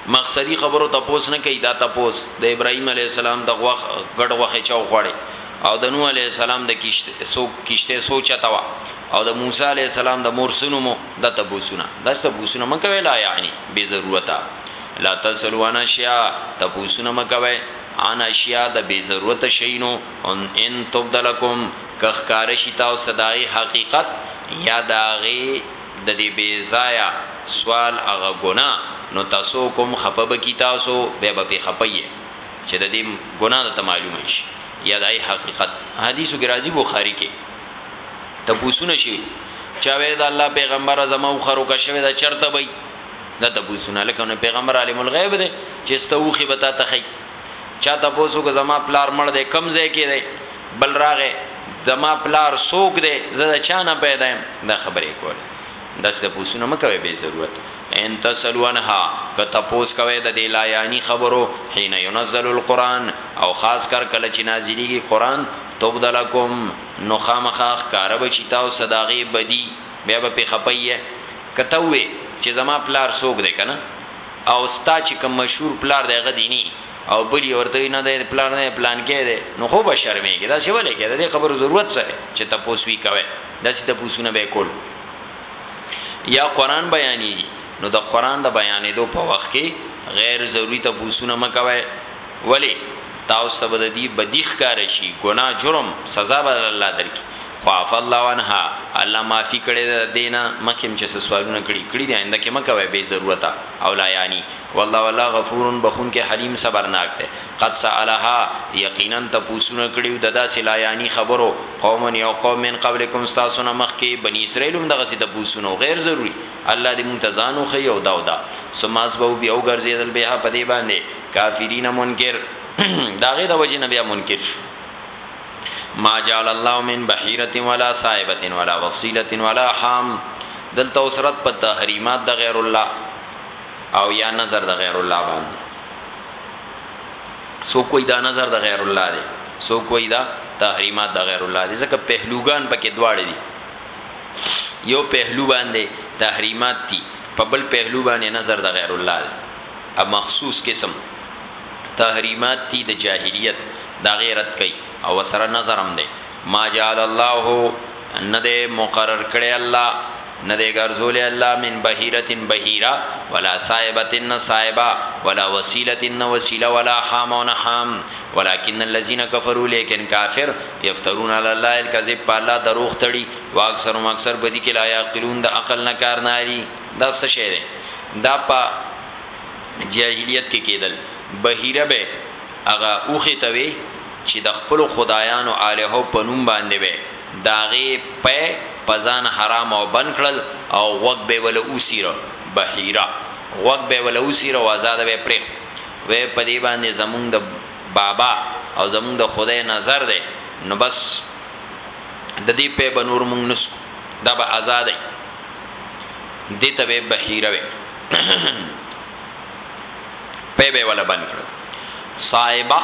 مقصدي خبرو تپوس نه کوي دا تپوس د ابراهيم عليه السلام د غوښ ګډ غوښې چا وخوړې او د نوح عليه السلام د کشت سو کشته سو چته وه. او د موسی علی السلام د مور سنو مو د تبوسونه داسته تبوسونه مکوي لا یعنی بی ضرورت لا تسلو انا شیا تبوسونه مکوي انا شیا د بی ضرورت شینو ان ان تبدلکم کخ کارشی تاو صدای حقیقت یا داغي د دې بی زایا سوال اغه ګنا نو تاسو کوم خپب کی تاسو به به خپایې چې د دې ګنا د معلومه شي یا دای حقیقت حدیثو کې راځي بخاری کې تپوسونه شي چا وې دا الله پیغمبر زمو خرو کا شوی دا چرته وي دا تپوسونه لکه نو پیغمبر عالم الغیب دی چې ستوخي بتا تخی چا تپوسو که زما پلار مړ دی کم ځای کې دی بل راغه زما پلار سوک دی زه دا چا نه پیدا يم دا خبرې کول داس تپوسونه مکوي به ضرورت ان تسلونها ک تپوس کوي د دې لایانی خبرو حين ينزل القران او خاص کر کله چې نازلېږي قران تبد لکم نو خامخا ښکاره به شي تاسو ته د هغې بدي، بیا به پرې خپه يئ. که ته ووایې چې زما پلار څوک دی که نه او ستا چې کوم مشهور پلار دی هغه دیني او بل یې ورته وي نه دی پلار نه دی پلانکی دی نو خو به شرمېږې داسې ولې کوې د دې خبرو ضرورت څه دی چې تپوس وي کوی داسې تپوسونه به یې کول یا قرآن بیانېږي نو د قرآن د بیانېدو په وخت کې غیر ضروري تپوسونه مه کوی. ولې تاسو ته به د دوی بدي ښکاره شي، ګناه، جرم، سزا به الله درکړي. خو عفا الله عنها، الله معافي کړې ده د دې نه، مخکې هم چې څه سوالونه کړي، کړي دي، آینده کې مه کوئ بې ضرورته او لا یعنی. والله، الله غفور، بخښونکی، حلیم، صبرناک دی. قد سألها، یقینا تپوسونه کړي وو د داسې لا یعنی خبرو، قوم، یو قوم، من قبلکم ستاسو نه مخکې، بنی اسرائیل، هم دغسې تپوسونه وو، غیر ضروري، الله دې موږ ته ځان وښيي او دا او دا. ثم اصبحوا بیا وګرځېدل بها په دې باندې. کافرین منکر داغه د وجه نبی منکر شو ما جعل الله من بحیره ولا صائبه ولا وصیله ولا حام دلته اوسرت په تحریمات د غیر الله او یا نظر د غیر الله باندې سو کوئی دا نظر د غیر الله دی سو کوئی دا تحریمات د غیر الله دی ځکه پهلوګان پکې دواړه دي یو پهلو باندې تحریمات دي په بل پهلو باندې نظر د غیر الله دی ا مخصوص قسم تحریمات دي د جاهلیت د هغه رد کوي او ورسره نظر هم دی ما جعل الله نه دی مقرر کړی الله نه دی ګرځولی الله من بحیره بحیره ولا صائبه نه صائبه ولا وسیله نه وسیله ولا حام او نه حام ولکن الذين كفروا لیکن کافر یفترون علی الله الكذب په الله دروغ تړي واکثرهم اکثر بدی کې لا یعقلون د عقل نه کار نه لري دا څه شی دی دا په جاهلیت کې کېدل بهیره به هغه اوخه ته وی چې د خپل خدایانو الهو په نوم باندې به داغه په پزان حرام او بن کړل او غوګ به ول اوسیره بهیره غوګ به ول اوسیره او آزاد به پرې وې په دې باندې زمونږ د بابا او زمونږ د خدای نظر دی نو بس د دې په بنور مونږ نسکو دا به آزاد دې ته به بحیره وي په به ولا بند کړو صاحبہ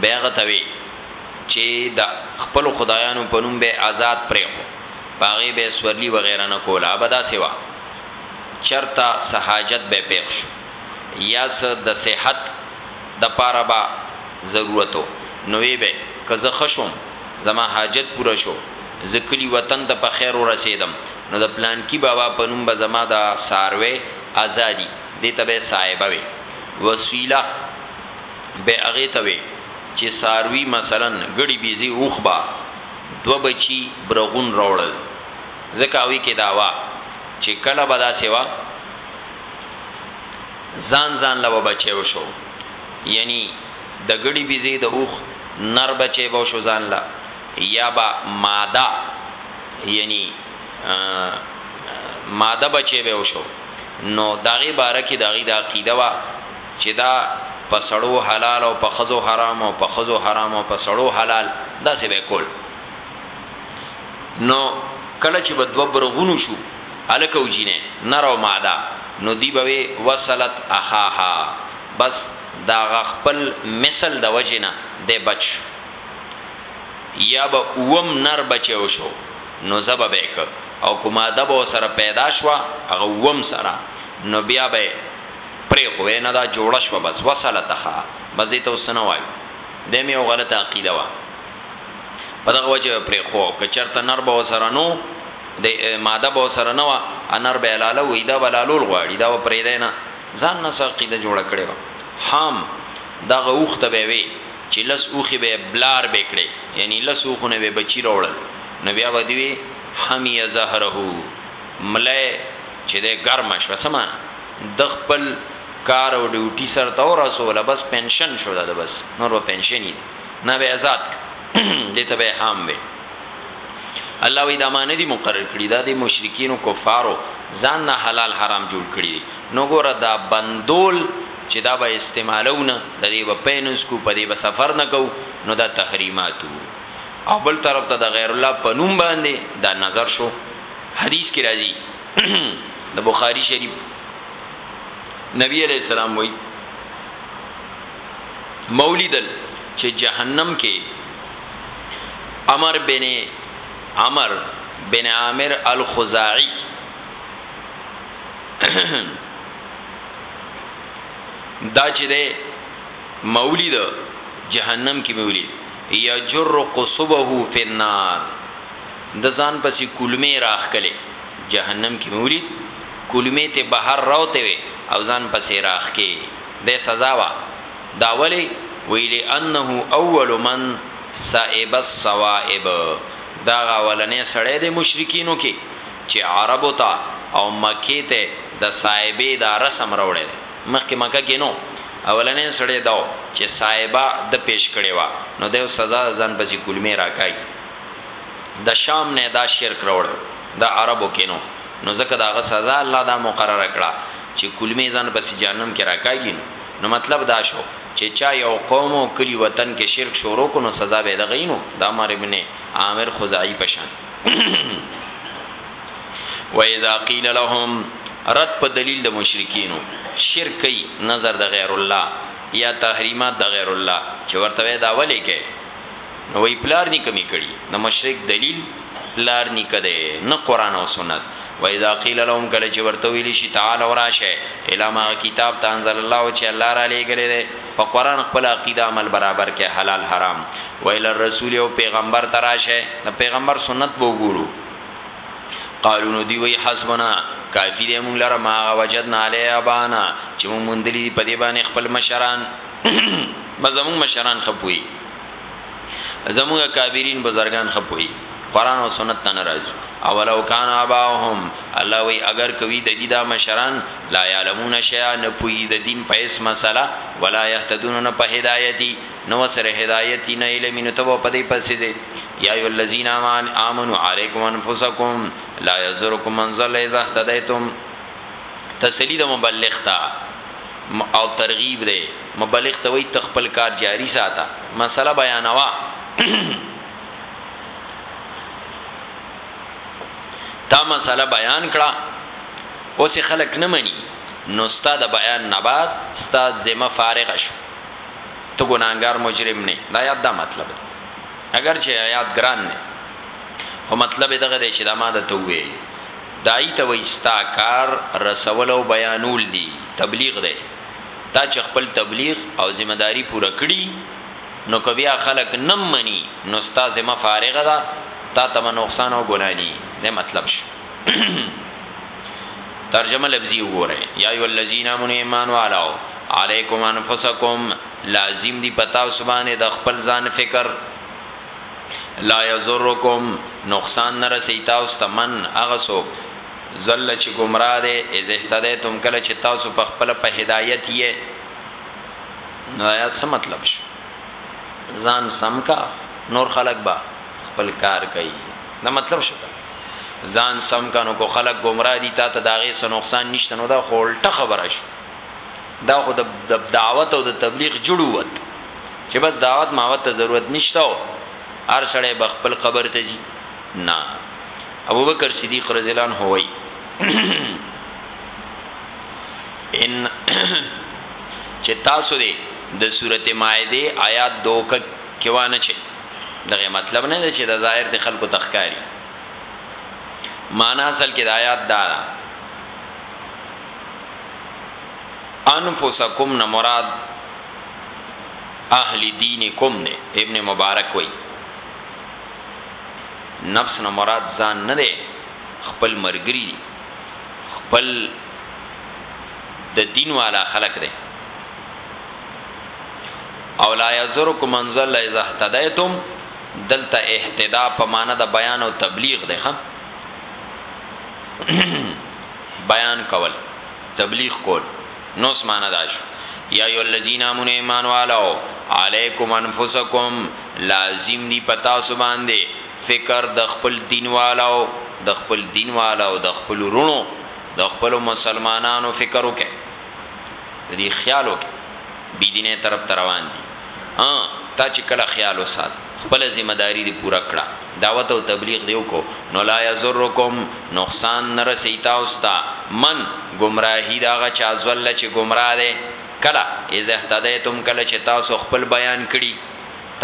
بیغه توی چې د خپل خدایانو په نوم به آزاد پرې خو پاغه به سورلی و غیره نه کوله ابدا سیوا چرتا سہاجت به پیښ شو یا س د صحت د پاره با ضرورتو نوې به که زه خشوم زما حاجت پوره شو زه کلي وطن ته په خیر ورسیدم نو د پلانکي بابا په نوم به زما دا څاروی ازادي دې ته به صاحبه وې وسیله به هغې ته وې چې څاروي مثلا ګړي بیزې اوښ به دوه بچي برغون راوړل ځکه هغوی کې دا وه چې کله به داسې وه ځان ځان له به بچی وشو یعنی د ګړي بیزې د اوښ نر بچی به وشو ځان له یا به ماده یعنی ماده بچی به وشو نو داغه باره کی داغی دا عقیده وا چې دا په سړو حلال او په خزو حرام او په خزو حرام او په سړو حلال دا څه به کول نو کله چې به دوه برغونو شو الک او جینه نر او ماده نو دی به وصلت اخاها بس دا غخپل مثل د وجنه د بچ یا به اووم نر بچی وشو نو ذبح به یې که او که ماده به ورسره پیدا شوه هغه اووم سره نو بیا به یې پریښو وای نه دا جوړه شوه بس وصلت ښه بس دې ته اوس څه نه وایو دا هم یو غلطه عقیده وه په دغه وجه به پریښو او که چرته نر به ورسره نو د ماده به ورسره نه وه نر به لاله وای دا به لالول غواړي دا به پریدی نه ځان نه څه عقیده جوړه کړې وه هم دغه اوښ ته به یې وی چی لس اوښی به بلار به کړی یعنی لس اوښو نه به بچی راوړل نو بیا به دوی حمی ظهره ملا یی چی دی ګرمه شوه څه معنی ده خپل کار او ډیوټی سرته ورسوله بس پنشن شو ده بس نور به پنشن یی نه به ازاد کړ دی ته به حام وی الله وی دا ما ندی مقرر کړی دا دی مشرکینو کفارو ځان نه حلال حرام جوړ کړی دی نو ګوره دا بندول چې دا به استعمالو نه د دې به پینس کو په دې به سفر نه کو نو دا تحریمات او بل طرف ته د غیر الله په نوم باندې دا نظر شو حدیث کې راځي د بخاری شریف نبی علیہ السلام وای مولیدل چې جهنم کې امر بن عمر بن عامر الخزاعی دا چې ده مولی ده جهنم کې مولی یجر قصبه فی النار د ځان پسې کلمې راخ کله جهنم کې مولی کلمې ته بهر راوته وي او ځان پسې راخ کې د سزا وا دا ولی ویلی انه اول من صائب الصوائب دا غولنې سړې د مشرکینو کې چې عربو ته او مکی ته د صاحبې دا رسم راوړی دی مخکې مکه کې نه وو اولنی سړی دا وو چې صاحبه ده پېش کړې وه نو دی سزا د ځان پسې کولمې راکاږي د شام نه دا شرک راوړی وو د عربو کې نه وو نو ځکه د هغه سزا الله دا مقرره کړه چې کولمې ځان پسې جهنم کې راکاږي نو مطلب دا شو چې چا یو قوم او کلي وطن کې شرک شروع کړو نو سزا به یې دغه یې نو د عمر ابن عامر خزاعي په شان واذا قیل لهم رد په دلیل د مشرکینو شرک کوي نظر د غیر الله یا تحریمات د غیر الله چې ورته دا ولې کوي نو وی پلار نی کمی کړي د مشرک دلیل پلار نی کده نه قران او سنت و اذا قيل لهم کله چې ورته ویل شي تعال وراشه اله ما کتاب ته انزل الله او چې الله را لېګلې ده په قران خپل عقیده عمل برابر کې حلال حرام و ال الرسول او پیغمبر تراشه د پیغمبر سنت وګورو قالو نو دی وی حسبنا کافی دی مونږ لره ما وجدنا علی ابانا چې مونږ مندلی په دی باندې خپل مشران بزمون مشران خپوي زموږ کابرین بزرگان خپوي قران او سنت ته ناراض اولو کان اباهم الله وی اگر کوي د دې دا مشران لا یعلمون شیئا نه پوي د دین په اس مسله ولا یهتدون نه په هدایتي نو سره هدایت نه علم نو تبو پدې پسې دې یا ای الذین آمنو علیکم انفسکم لا یزرکم من ضل اذا اهتدیتم تسلی د مبلغ تا او ترغیب دې مبلغ ته وی تخپل کار جاری ساته مسله بیانوا تا مسله بیان کړه اوس خلک نه مني نو ستاد بیان نه بعد ستاد ذمہ فارغ شو ته ګناهګار مجرم نه دا یاد دا مطلب دی اگر چې آیات ګران نه خو مطلب دغه دی چې دا ما د ته ویل دای ته وستا کار رسول او بیانول دی تبلیغ دی تا چې خپل تبلیغ او ذمہ داری پوره کړی نو که بیا خلک نه مني نو ستا ذمہ فارغه ده تا ته نقصان او ګناه نه مطلب شو ترجمه لفظي وګورئ یا ایو الذین آمنوا ایمان والو علیکم انفسکم لازم دی پتا سبحانه د خپل ځان فکر لا یزرکم نقصان نه رسي تاسو ته من هغه سو زل چې گمراه دي از اهتدیتم کله چې تاسو په خپل په هدایت یې نو آیات څه مطلب شو ځان سم کا نور خلق با خپل کار کوي دا مطلب شو ځان سم کنو کو خلک گمراه دي تا ته داغه سن نقصان نشته نو دا خولټه خبره شو دا خو د دعوت او د تبلیغ جوړوت چې بس دعوت ماوت ته ضرورت نشته او هر سړی بخپل قبر ته ځي نه ابو بکر صدیق رضی الله عنه وای ان چې تاسو دې د سورته مائده آیات دوک کې وانه چې دغه مطلب نه دی چې د ظاهر د خلکو تخکاری معنا اصل کې د آیات دا ده انفسکم نه مراد اهل دینکم نه ابن مبارک وای نفس نه مراد ځان نه دی خپل مرګري خپل د دین والا خلق دی او لا یزرکم من ضل اذا اهتدیتم دلته اهتدا په معنا د بیان او تبلیغ ده خان بیان کول تبلیغ کول نو سمانه داش یا ایو الذین امنوا ایمان والو علیکم انفسکم لازم دی پتا سو باندې فکر د خپل دین والو د خپل دین والو د خپل رونو د خپل مسلمانانو فکر وکړي د دې خیال وکړه بی دینه طرف ته روان دي ها تا چې کله خیال وسات خپل ذمه داری دې پوره کړه دعوت او تبلیغ دې وکړو نو لا یضرکم نقصان نه رسي تاسو ته من ګمراهی د هغه چا ضل چې ګمراه دی کله اذا اهتدیتم کله چې تاسو خپل بیان کړي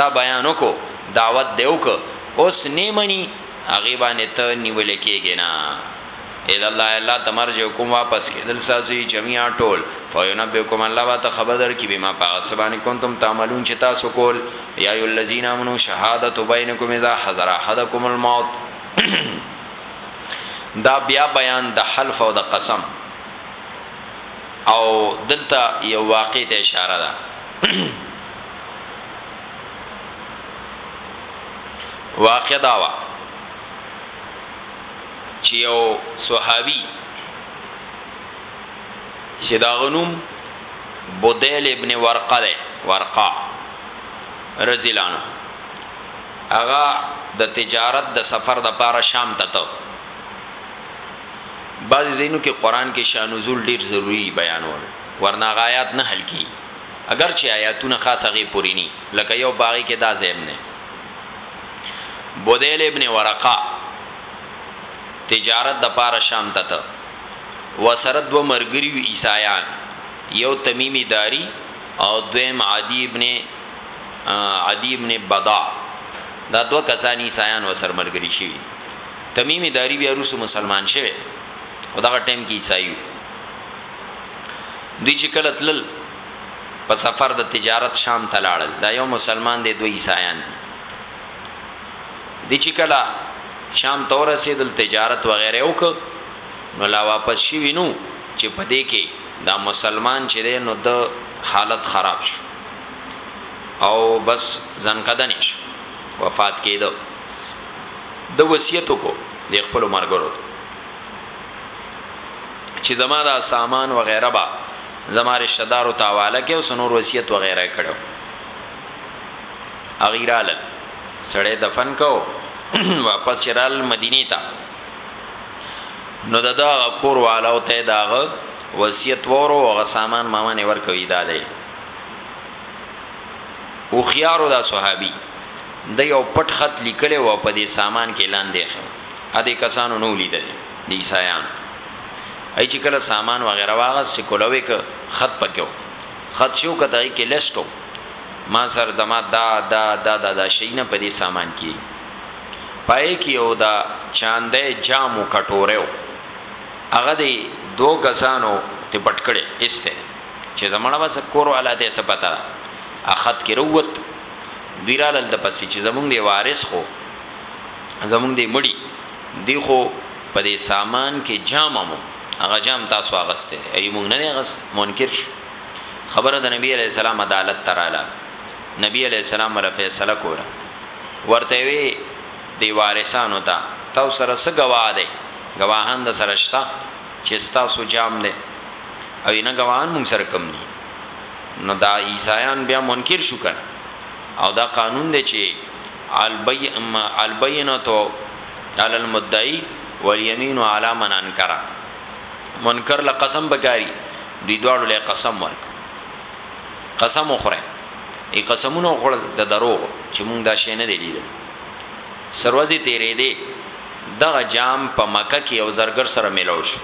تا بیان وکړو دعوت دې وکړو اوس نه مني هغه باندې ته نیول کېږي نه الی الله الله ته مرجعکم واپس کیدل ستاسو یی جميعا ټول فینبئکم الله با ته خبر درکی بما په هغه څه باندې کنتم تعملون چې تاسو کول یا ایو الذین امنو شهادت بینکم اذا حضر احدکم الموت دا بیا بیان د حلف او د قسم او دلته یو واقع ته اشاره ده واقع داوا چی یو صحابی چی د هغه نوم بدیل ابن ورقه دی ورقه رضی الله عنه هغه د تجارت د سفر د پاره شام ته ته بعضی زینو کې قران کې شان نزول ډیر ضروری بیانول ورنا غایات نه حل کی اگر چې آیاتونه خاصه غي پوری ني لکه یو باغی کې دا زیم نه بودیل ابن ورقه تجارت د پاره شام ته ته. ورسره دوه مرګري وو عیسایان، یو تمیمي داري او دویم عدي ابن عدي ابن بدا. دا دوه کسان عیسایان ورسره ملګري شوي دي. تمیمي داري بیا وروسته مسلمان شوی خو دغه ټایم کې عیسایي وو. دوی چې کله تلل په سفر د تجارت شام ته لاړل. دا یو مسلمان دی دوه عیسایان دي. دی چې کله شام ته ورسېدل تجارت وغیره وک نو لا واپس شوی نو چې په دې کې دا مسلمان چې دی نو د حالت خراب شو او بس ځنکدن شو وفات کېدو د وصیت کو د خپل مرګرو چې زما دا سامان وغیره با زما رشتہ دارو تاواله کې او سنور وصیت وغیره کړو اغیرالل سړی دفن کو واپس چرال مدینه ته نو ددا کور والو ته داغه وصیت وورو او سامان ماما نه ور کوي داله او خيارو دا صحابي د یو پټ خط لیکلی و په دې سامان کې لاندې خو ا دې کسانو نو لیدل د عیسایان ای چې کله سامان وغیرہ واغس چې کولوي ک خط پکيو خط شو کته کې لستو ما سره د ما دا دا دا دا دا شینه په دې سامان کې پای کې او دا چاندې جامو کټوره و هغه دی دو غزانو ته پټ کړي استه چې زمړه بس کور والا ته څه پتا اخد کې روت دیرال د پسې چې زمونږ دی وارث خو زمونږ دی مړی دی خو په دې سامان کې جاممو هغه جام تاسو اغسته ای مونږ نه اغست منکر شو خبره د نبی علی السلام عدالت تراله نبی علی السلام ول فیصله کوله ورته وی دی وارثانو ته تاسو سره څه گواه دی گواهان د سره شته چې تاسو جام دی او نه گواهان مونږ سره کم دي نو دا عیسایان بیا منکر شو کړه او دا قانون دی چې البی اما البینه تو علی المدعی والیمین علی من انکر منکر له قسم بګاری دوی دواړو له قسم ورک قسم وخوره ای قسمونو خړل د دروغ چې مونږ دا شې نه دی لیدل سروازی تیرې دی دغه جام په مکه کې یو زرګر سره ملو شو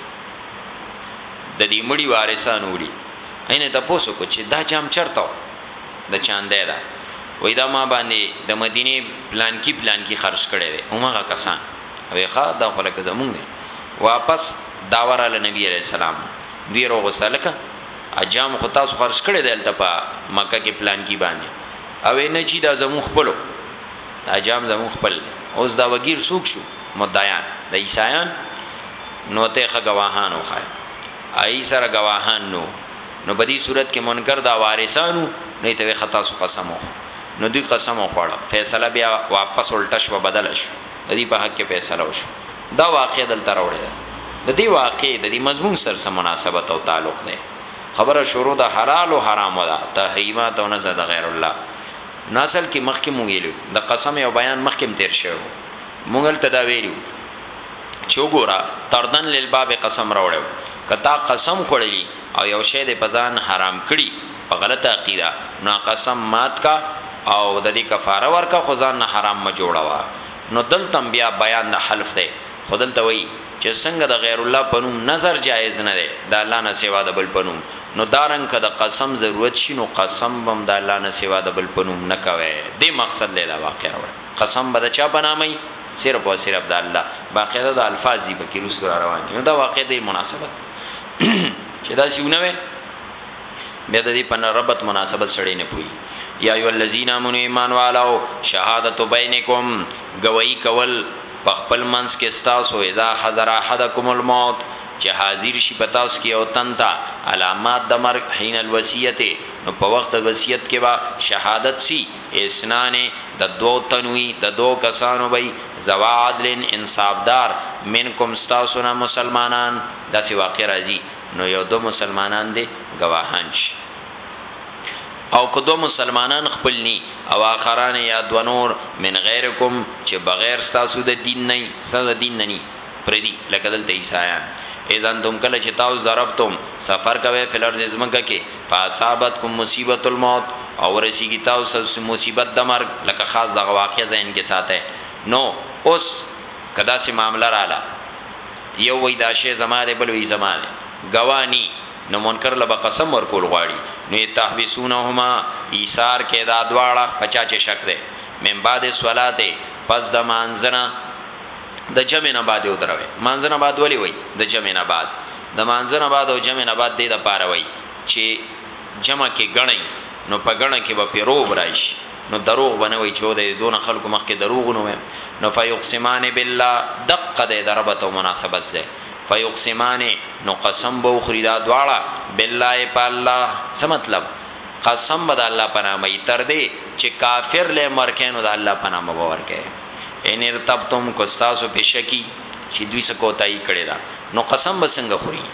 د دې مړی وارثان وړي اینه تاسو کو چې دا جام چرته د چاندې دا وای دا ما باندې د مدینه پلان کې پلان کې خرج کړي وي همغه کسان وی ښا دا خو لکه زمونږ دی واپس داوراله نبی علیه السلام دوی رو غوسته لکه اجام خو تاسو خرج کړی دی الته په مکه کې پلان کی باندې او نه چی دا زمون خپلو اجام زمون خپل دی اوس دا وګیر سوک شو مدعیان د عیسایان نو ته خ گواهان وخای ای سره گواهان نو نو په دې صورت کې منکر دا وارثانو نه ته خطا سو قسم نو دوی قسم خوړه فیصله بیا واپس الټش و بدل شو د دې په حق کې فیصله وشوه. دا واقعه دلته راوړې ده. د دې واقعې د دې مضمون سره څه مناسبت او تعلق دی؟ خبره شروع د حلال او حرامو ده، تحریمات او نذر د غیر الله. نو اصل کې مخکې موږ ویلي وو، د قسم یو بیان مخکې هم تېر شوی وو. موږ هلته دا ویلي وو چې وګوره طردن للباب قسم راوړی وو، که تا قسم خوړلی او یو شی دی په ځان حرام کړی په غلطه عقیده نو قسم مات کا او ددی کفاره ورکه خو ځان نه حرام مه جوړه وه نو دلته هم بیا بیان د حلف دی خو دلته وایی چه څنګه د غیر الله په نوم نظر جایز نه دی د الله نه سوا د بل په نوم نو دا رنګ که د قسم ضرورت شی نو قسم به هم د الله نه سوا د بل په نوم نه کوی دی مقصد له دا واقع راوړی قسم به د چا په نامه یی صرف او صرف د الله باقی دا الفاظ دی پکی روسته روان دی نو دا واقع دی مناسبت چې دا سیونه وي بیا د دې په ربط مناسبت سره نه پوي یا ایو الذین امنو ایمان والو شهادت بینکم گواہی کول په خپل منس کې ستاسو اذا حضر احدکم الموت چې حاضر شي په تاسو کې او تنتا علامات د مرګ حين الوصیت نو په وخت د وصیت کې با شهادت سي اسنان د دوو تنوي د دوو کسانو وي زوا عدل انصافدار منکم تاسو نه مسلمانان داسې واقعه راځي نو یو دوه مسلمانان دې ګواهان شي او که دوه مسلمانان خپل ني او اخران یا دو نور من غیرکم چې بغیر تاسو د دین نه سره د دین نه ني پردي لکه دلته عیسایان اذن تم کله چې تاسو ضربتم سفر کوي فلرز زمکه کې فاصابت کوم مصیبت الموت او رسیږي تاسو مصیبت د مرګ لکه خاص د واقع ذهن کې ساته نو اوس کدا سي معاملې رااله یو وایی دا شی زما دی بل وایی زما دی ګواه نی نو منکر له به قسم ورکول غواړی نو اتحبسونهما ایسار کړی دا دواړه په چا چه شک دی من بعد الصلوة پس د مانځه نه د جمع نه بعد ودروی مانځه نه بعد ولی وایی د جمع نه بعد د مانځه نه بعد او جمع نه بعد دی د پاره وایی چه جمع کی ګڼی نو په ګڼه کی به پی روب راشی. نو دروغ به نه وای چو د دونه خلکو مخکې دروغ ونه وایم نو فیقسمان بالله دقه دی د ربط او مناسبت ځای فیقسمان نو قسم به وخوري دا دواړه بالله په الله څه مطلب قسم به د الله په نامه یې تر دې چې کافر له مرکینو د الله په نامه به ورکه ان ارتبتم کو تاسو په شکی چې دوی څه کوتای کړی دا نو قسم به څنګه خوري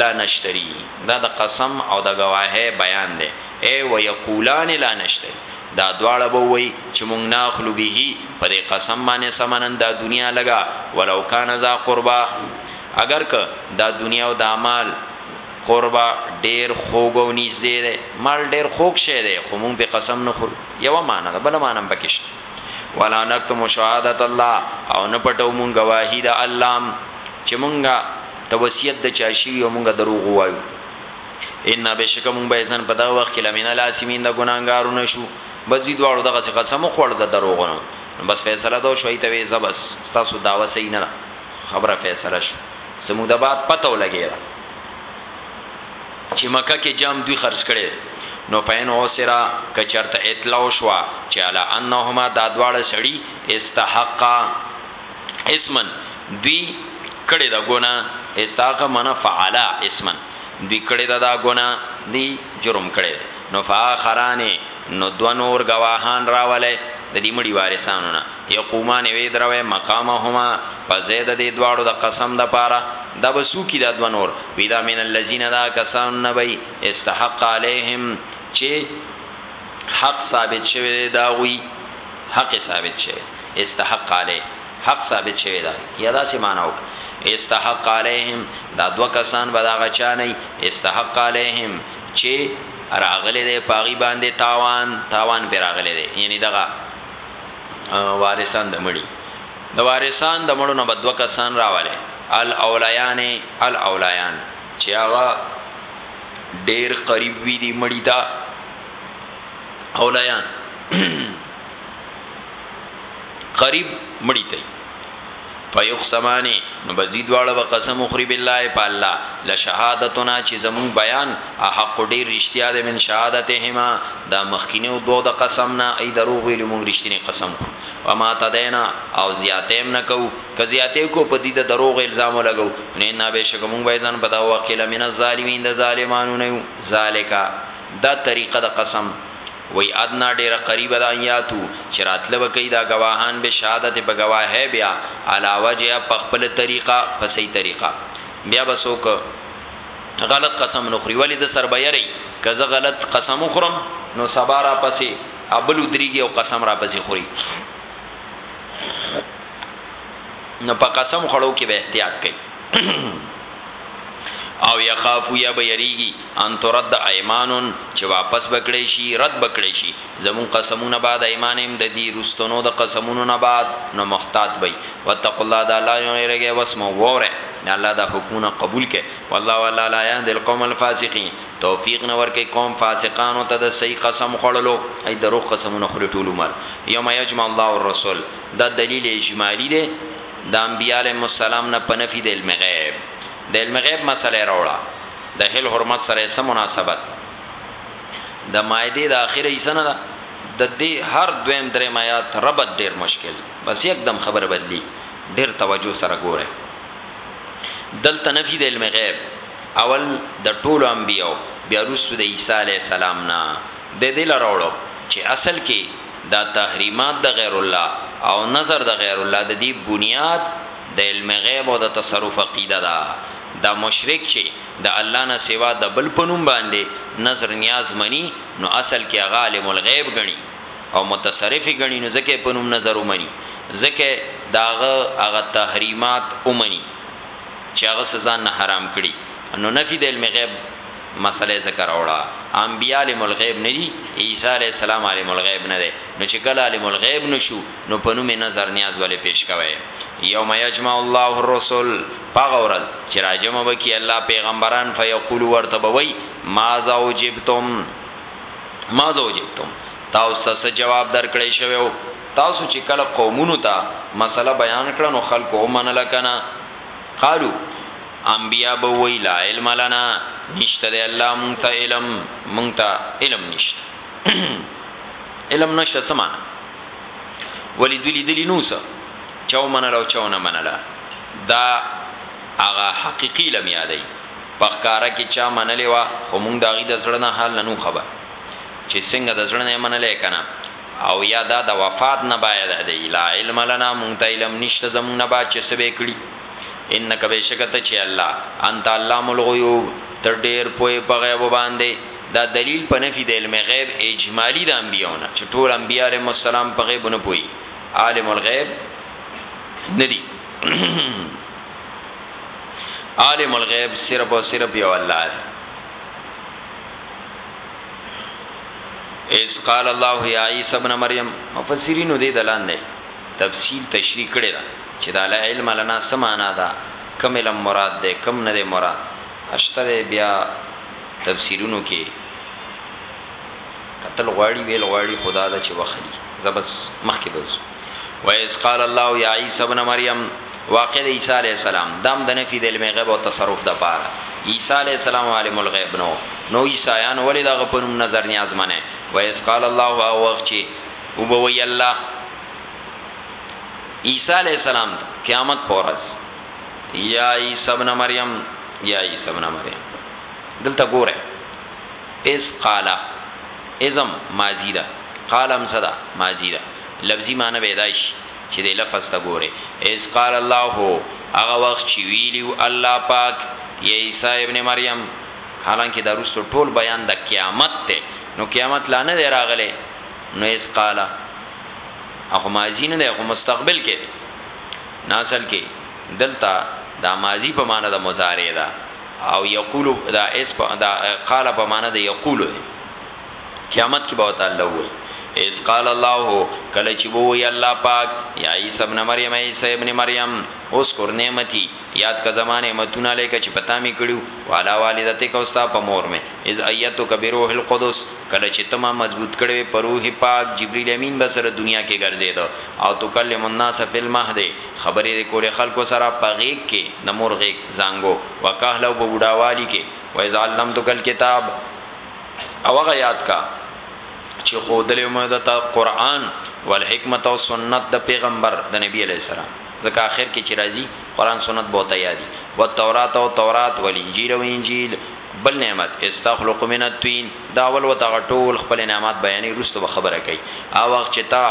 لا نشتري دا د قسم او د ګواهۍ بیان دی، اې ویقولان لا نشتري دا دواړه به ووایي چې موږ نه اخلو به، په دې قسم باندې، ثمنا دا دنیا لږه، ولو کان ذا قربی اګر که دا دنیا او دا مال، قربی، ډېر خوږ او نږدې دی، مال ډېر خوږ شی دی خو موږ پرې قسم نه خورو، یوه معنی ده، بله معنی هم پکې شته، ولا نکتم شهادة الله او نه پټوو موږ ګواهي د الله چې موږ ته وصیت د چا شوی او مونږ دروغ ووایو ان بشک مونږ به ځان په دغه وخت کې لمن الاسمین د ګناګارو نشو بس دوی دواړو دغه څه قسم خوړ د دروغونو بس فیصله دا شوې ته وې زبس تاسو داوا صحیح نه خبره فیصله شو سمو د بعد پته ولګی چې مکه کې جام دوی خرج کړي نو فین او سرا کچرت اطلاع شوا چې علا انهما دا دواړه سړی استحقا اسمن دوی کړي دا ګنا استاغه منا فعلا اسمن دوی کړي دا, دا ګنا دی جرم کړي نو فاخرانه نو دو نور گواهان راولې د دې مړي وارثانو نه یقومان وی دروي مقامهما فزيد دې دواړو د قسم د پاره د بسو کی دا دو نور وی دا من الذين دا کسان نبی استحق عليهم چې حق ثابت شوی دی دهغوی حق ثابت شوی دی استحق علیه حق ثابت شوی ده یا داسې معنی وک استحق علیهم دا دوه کسان به دا غچانه استحق علیهم چې راغله ده پاغي باندې تاوان تاوان پر راغله ده یعنی دغه وارثان د مړي د وارثان د مړو نه بدو کسان راواله الاولیان الاولیان چې هغه ډیر قریب وی دی مړی ته اولیان قریب مړی کوي فیقسمانی نو بزید واړه به قسم اخری بالله په الله لشهادتنا چې زمون بیان حق ډیر رښتیا ده من شهادتهما دا مخکینه او دوه د قسم نه ای دروغ ویل مون رښتینی قسم خو اما تدینا او زیاتیم نه کو که زیاتې کو په دې د دروغ الزام لګو نه نه به شګمون به ځان په دا وکیل من الظالمین د ظالمانو نه ذالکا دا طریقه د قسم وای ادنی ډیره قریبه ده ان یاتو چه راتله به کړي دا ګواهان به شهادت په ګواهی بیا علی وجهها په خپله طریقه په صحیح طریقه بیا به څوک غلط قسم نخوري ولی د سر به یری که زه غلط قسم خورم نو سبا را پسې ابل ودریږي او قسم را پسې خوري نو په قسم خړو کې به احتیاط کوي او یخافو یا به یریږي ان ترد ایمانون چې واپس بکړی شي رد بکړی شي زمون قسمونه بعد ایمانهم د دې رستنو د قسمونو نه بعد نو محتاط وي وتق الله د الله یو یریږي واسمو وره الله دا حکمونه قبول کړي والله والله لا یهد القوم الفاسقین توفیق نه ورکي قوم فاسقانو ته د صحیح قسم خړلو ای درو قسمونه خړټول عمر یوم یجمع الله الرسول دا دلیل اجمالی دی د انبياء عليهم السلام نه په نفي د علم غيب د علم غيب مسئله راوړه د حل حرمت سره سم مناسبت د مائده د اخر حصہ نه د دې هر دویم درې میات ربط ډیر مشکل بس یکدم خبر بدلی ډیر توجه سره ګوره دلته نفی د علم غیب اول د ټولو انبیو بیا رسو د عیسی علی السلام نه د دې لراوړو چې اصل کې دا تحریمات د غیر الله او نظر د غیر الله د دې بنیاد د علم غیب او د تصرف عقیده ده. دا مشرک چي د الله نه سوا د بل په نوم باندي نظر نیاز مني نو اصل کي هغه عالم الغیب ګڼي او متصرف یې ګڼي نو ځکه یې په نوم نظر ومني ځکه د هغه هغه تحریمات ومني چي هغه څه ځان نه حرام کړي نو نفي د علم غیب مسله ذکر اوړه انبیاء علی ملغیب نه دي عیسی علی السلام علی ملغیب نه ده نو چې کله علی ملغیب نشو نو په نوم نظر نیاز ولې پیش کوي یوم یجمع الله الرسل پغورز چې راجمه وکي الله پیغمبران فیقول ورته بوي ماذا وجبتم ماذا وجبتم تاسو څه جواب درکړی شوو تاسو چې کله قومونو ته مسله بیان کړه نو خلکو ومنل کنه قالو انبياء به وويل، لا علم لنا، نشته دی الله مونږ ته علم، مونږ ته علم نشته، علم نشته څه معنی؟ ولی دوی لیدلی نو څه چا ومنله او چا ونه منله دا هغه حقیقی علم یادی په ښکاره کې چا منلې وا خو مونږ د هغې د زړه نه حال نه نو خبر چې څنګه د زړه نه منلې کنه او یا دا د وفات نه باید دی لا علم لنا مونږ ته علم نشته زمونږ نه با چې سبې کړي انک بیشک ته چی الله انت علام الغیوب ته ډیر پوی په غیب باندی دا دلیل په نفی د علم غیب اجمالی د انبیاونه چی ټول انبیا علیهم السلام په غیب نه پوی عالم الغیب ندی عالم الغیب صرف او صرف یو الله دی اس قال الله یا عیسی ابن مریم مفسرین دې دلان دی تفصیل تشریح کړی دا چی دا لا علم لنا څه معنا ده کوم علم مراد دی کوم نه دی مراد شته دی بیا تفسیرونو کی کتل غواړی ویل غواړی خو دا ده چی وخلی زه بس مخکی به ځو وایس قال الله یا عیسی ابن مریم واقع د عیسی علی السلام دام د نفی د علم غیب او تصرف د پاره عیسی علی السلام عالم الغیب نو نو عیسایان ولې دغه په نوم نظر نیاز منه وایس قال الله او وخت چی وبوی الله عیسی علی السلام قیامت پورز یا عیسی ابن مریم یا عیسی ابن مریم دلته ګوره اس قالا ازم ماضی دا قالم صدا ماضی دا لفظی معنی پیدائش چې د لفظ ته ګوره اس قال الله هغه وخت چې ویلیو الله پاک یا عیسی ابن مریم حالانکه دا رسو ټول بیان د قیامت ته نو قیامت لا نه دی راغلی نو اس قالا اخو ماضی نه ده اخو مستقبل کې ده ناسل کې دلته دا ماضی په معنا د مضارع ده او یقول دا اس په دا قال په معنا د یقول ده قیامت کې به تعالی وي اس قال الله کله چې وو یا الله پاک یا عیسی ابن مریم عیسی ابن مریم اوس کور نعمتي یاد کا زمانه متونه لیکه چې پتا می کړو والا والدته کوستا په مور می از ایتو کبیروه القدس کله چې ته ما مضبوط کړی وې په روح پاک جبريل امين به سره دنيا کې ګرځيده او تکلم الناس في المهد خبرې دې کولې خلکو سره په غيږ کې د مور غيږ، زانګو، وکهله او په بوډاوالي کې واذ علمتک الکتاب او هغه ياد کا چې ښودلې مو د قرآن والحکمت او سنت د پيغمبر د نبي عليه السلام ځکه اخر کې چې راځي قرآن سنت بوته يادي والتورات او تورات والانجيل او انجيل بل نعمت استخلق من الطین دا اول و دغه ټول خپل انعامات بیانې وروسته به خبره کوي هغه وخت چې تا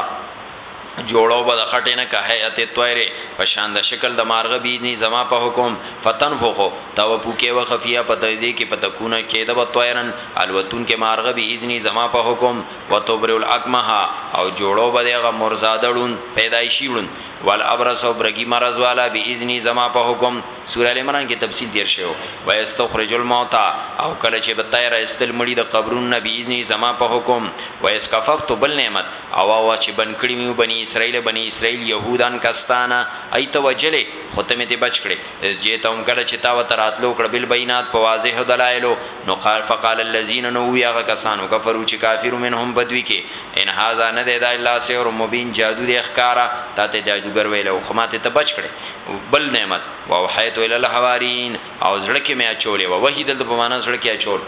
جوړو به د خټې نه که هیئت الطیر په شان د شکل د مارغه بیزنی زما په حکم فتنفخو تا و پوکې و خفیه په دې کې پتکونه کې د بطیرن الوتون کې مارغه به اذنی زما په حکم وتبر الاکمه او جوړو به دغه مرزادړون پیدایشي ړون والابرس او برګي مرز والا به اذنی زما په حکم سوره ال عمران کې تفصیل تیر شوی و یستخرج الموتى او کله چې بتای را استل مړي د قبرونو نبی اذن زما په حکم و اس کففت بل نعمت او او چې بن کړی میو بنی اسرائیل بنی اسرائیل يهودان کستانه ایت وجلې ختمه ته بچ کړي چې ته هم کله چې تا وتراتلو کړ بل بینات په واضح دلایلو نو قال فقال الذين نو یا کسانو کفرو چې کافر منهم بدوی کې ان هاذا نه دی دا الا سحر مبین جادو دی ښکارا ته جادوګر ویلو خماته ته بچ کړي بل نعمت واوحیت الی الحوارین او زړه کې مې اچولې و وحی دلته په معنا زړه کې اچول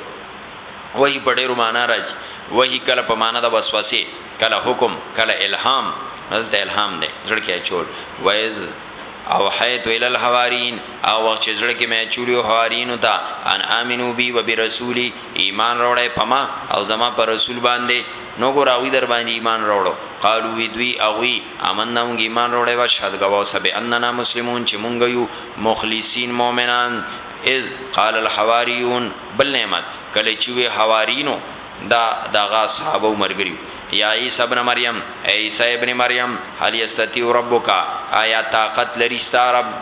وحی په ډیرو معنا راځي وحی کله په معنا د وسوسه کله حکم کله الهام دلته الهام دی زړه کې اچول وایز او حیت ویل الحوارین او وخت چې زړه کې مې چوری او حوارین ته ان امنو بی و برسولی ایمان وروړی پما او زما پر رسول باندې نو ګوره هغوی در باندې ایمان راوړو، قالو وی دوی هغوی، آمنا مونږ ایمان راوړی واشهد ګواه اوسه بأننا مسلمون چې مونږ یو مخلصین مؤمنان، اذ قال الحواریون، بل نعمت، کله چې وی حواریینو، دا د هغه اصحابو او ملګریو، یا عیسی ابن مریم، ای عیسی ابن مریم هل یستطیع ربک، آیا طاقت لري ستا رب؟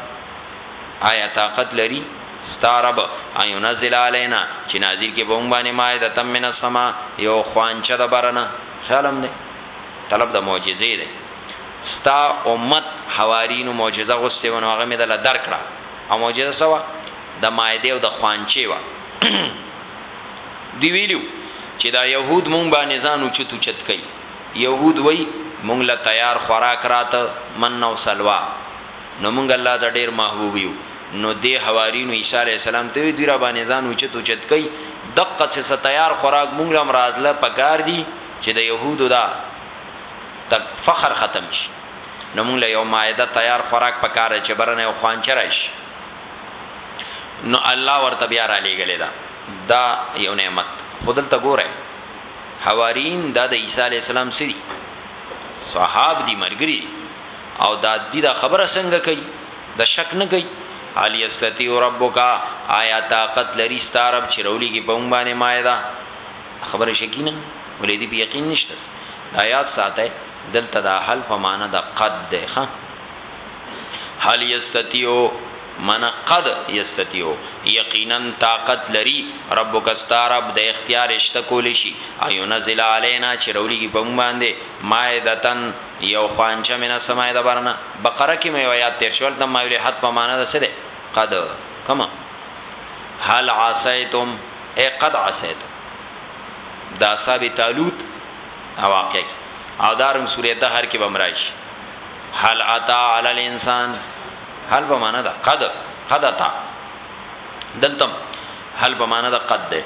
آیا طاقت لري ستا رب ان ينزل علينا چي نازل کړي په موږ باندې مائده من السماء يو خوانچه د بره نه خیال هم دی طلب د معجزې دی ستا امت حوارینو معجزه غوسته ونه هغه مې دل درکړه او معجزه سوا د مایده او د خوانچی وا دی ویلو چې دا يهود مونږ باندې ځانو چتو چت کوي يهود وای مونږ له تیار خوراک راته من نو سلوا نو مونږ الله ته ډیر محبوب یو نو دې حوارینو عیسی علیه السلام ته وی دوی راباندې ځان اوچت اوچت کړئ دقه څه څه تیار خوراک مونږ له هم راتله پکار دي چې د یهودو دا تک فخر ختم شي نو مونږ له یو مائده تیار خوراک پکار دی چې بره نه یو خوانچه راشي نو الله ورته بیا را لېږلې ده دا یو نعمت خو دلته ګوره حوارین دا د عیسی علیه السلام سری صحاب دي مرګري او دا دی دا خبره څنګه کوي د شک نه کوي علی استتی ربک آیا طاقت لري ستارب چې رولی کې په مونږ باندې مایدا خبره شکینه ولې دې په یقین نشته دا یاد ساته دلته دا حل په معنا د قد ده ها حل یستتیو من قد یستتیو یقینا طاقت لري ربک استرب د اختیار اشتکول شي ایو نزل علینا چرولی کی پم باندې مائدتن یو خوانچه من السماء د برنه بقره کی مې آیات تیر شول تم ما ویل حد په معنا د سره قد کما هل عسیتم اے قد عسیتم دا صاحب تالوت واقع کی او دارن سوره دهر کې بمرایش هل اتا علی الانسان هل په معنا دا قد قد اتا دلتم هل په معنی د قد ده.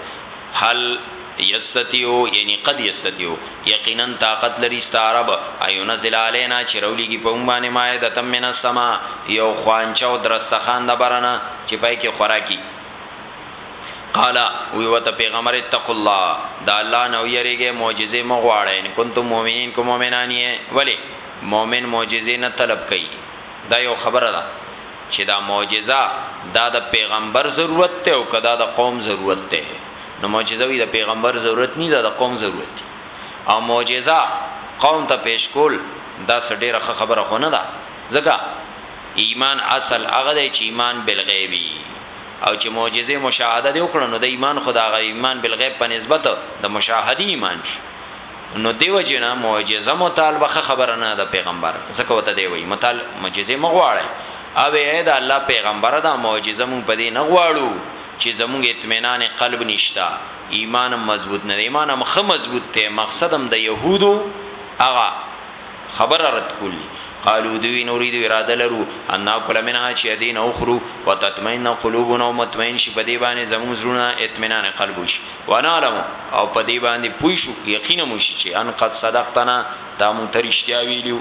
هل يستطيعو يعني قد يستطيعو يقيناً طاقت لري ستا رب ان ينزل علينا چي راوليږي په موږ باندي مائدة من السماء يو خوانچه او درستخان د بره نه چي پای کي خوراک وي. قال وي ورته پيغمبر اتقوا الله د الله نه ويريږی معجزې مه غواړی ان کنتم مؤمنين که مؤمنان يي ولي مؤمن معجزې نه طلب کوي دا يو خبره ده. چه دا معجزه دا د پیغمبر ضرورت ده او که دا د قوم ضرورت ده نو معجزه وی د پیغمبر ضرورت نی دا د قوم ضرورت دی او معجزه قوم ته پیش کول دا څه ډیره ښه خبره خو نه ده ځکه ایمان اصل هغه دی چې ایمان بالغیبی او چې معجزه مشاهده دی وکړه نو د ایمان خدا غی ایمان بالغیب په نسبت د مشاهدی ایمان شي نو دیو جنا معجزه مطالبه خه خبره نه ده پیغمبر زکه وته دی وی مطال معجزه مغواړی او اې دا الله پیغمبر دا معجزه مون پدې نه غواړو چې زموږ اطمینان قلب نشتا ایمان مضبوط نه ایمان هم خه مضبوط ته مقصدم د يهودو اغا خبر رد کولی قالو دوی نورید اراده لرو ان ناکل منها چې دین اخرو وتطمئن قلوبنا ومطمئن شي په دې باندې زموږ زړونه اطمینان قلب شي ونعلم او په دې باندې پوي شو یقینا مشي چې ان قد صدقتنا دا مون ترشتیا ویلو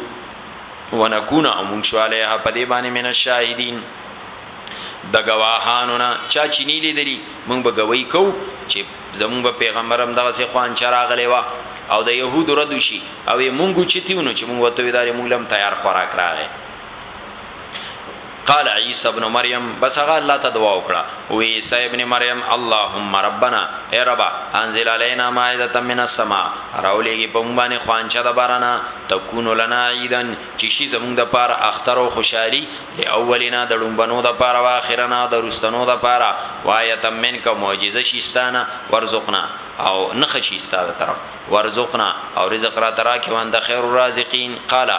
ونکونا مون شو علیه په دې باندې من الشاهدین د گواهانو نه چا چې نه لیدلی مونږ به گواہی کو چې زمونږ به پیغمبرم دغه سي خوان چراغلی وا او د يهودو رد شي او مونږ چتیونو چې مونږ وته ادارې مونږ لم تیار خوراک راغې قال عیسی ابن مریم بس هغه الله ته دعا وکړه وی عیسی ابن مریم اللهم ربنا ای ربه انزل علینا مائده من السماء راولیږي په مونږ باندې خوانچه د بارانه تکون لنا عیدا چې شي زمونږ د پاره اختر او خوشحالي لاولنا د ډومبنو د پاره واخرنا د رستنو د پاره وایت منک معجزه شي ستانه ورزقنا او نخشي ستاده طرف ورزقنا او رزق را تراکه وان د خیر الرازقین قال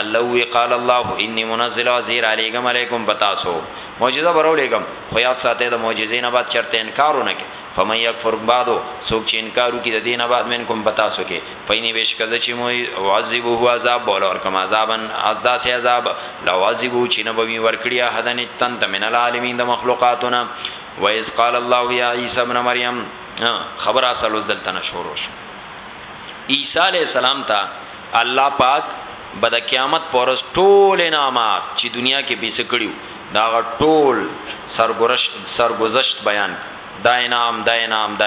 الله وی قال الله انی منزل زه رالیږم علیکم په تاسو معجزه به راولیږم خو یاد ساتئ د معجزې نه بعد چرته انکار ونه کړئ فمن یکفر بعدو څوک چې انکار وکړي د دې نه بعد منکم په تاسو کې فیني بشک زه چې مو عذبه عذاب بوله ورکم عذابا از داسې عذاب لو عذبو چې نه به وي ورکړي احدن تن ته من العالمین د مخلوقاتونه و اذ قال الله یا عیسی ابن مریم خبر اصل اوس دلته نه شروع شو عیسی علی السلام ته الله پاک به د قیامت په ورځ ټول انعامات چی دنیا کی بیڅه کړی وو د هغه ټول سرګرشت سرګذشت بیان کړی دا انعام دا انعام دا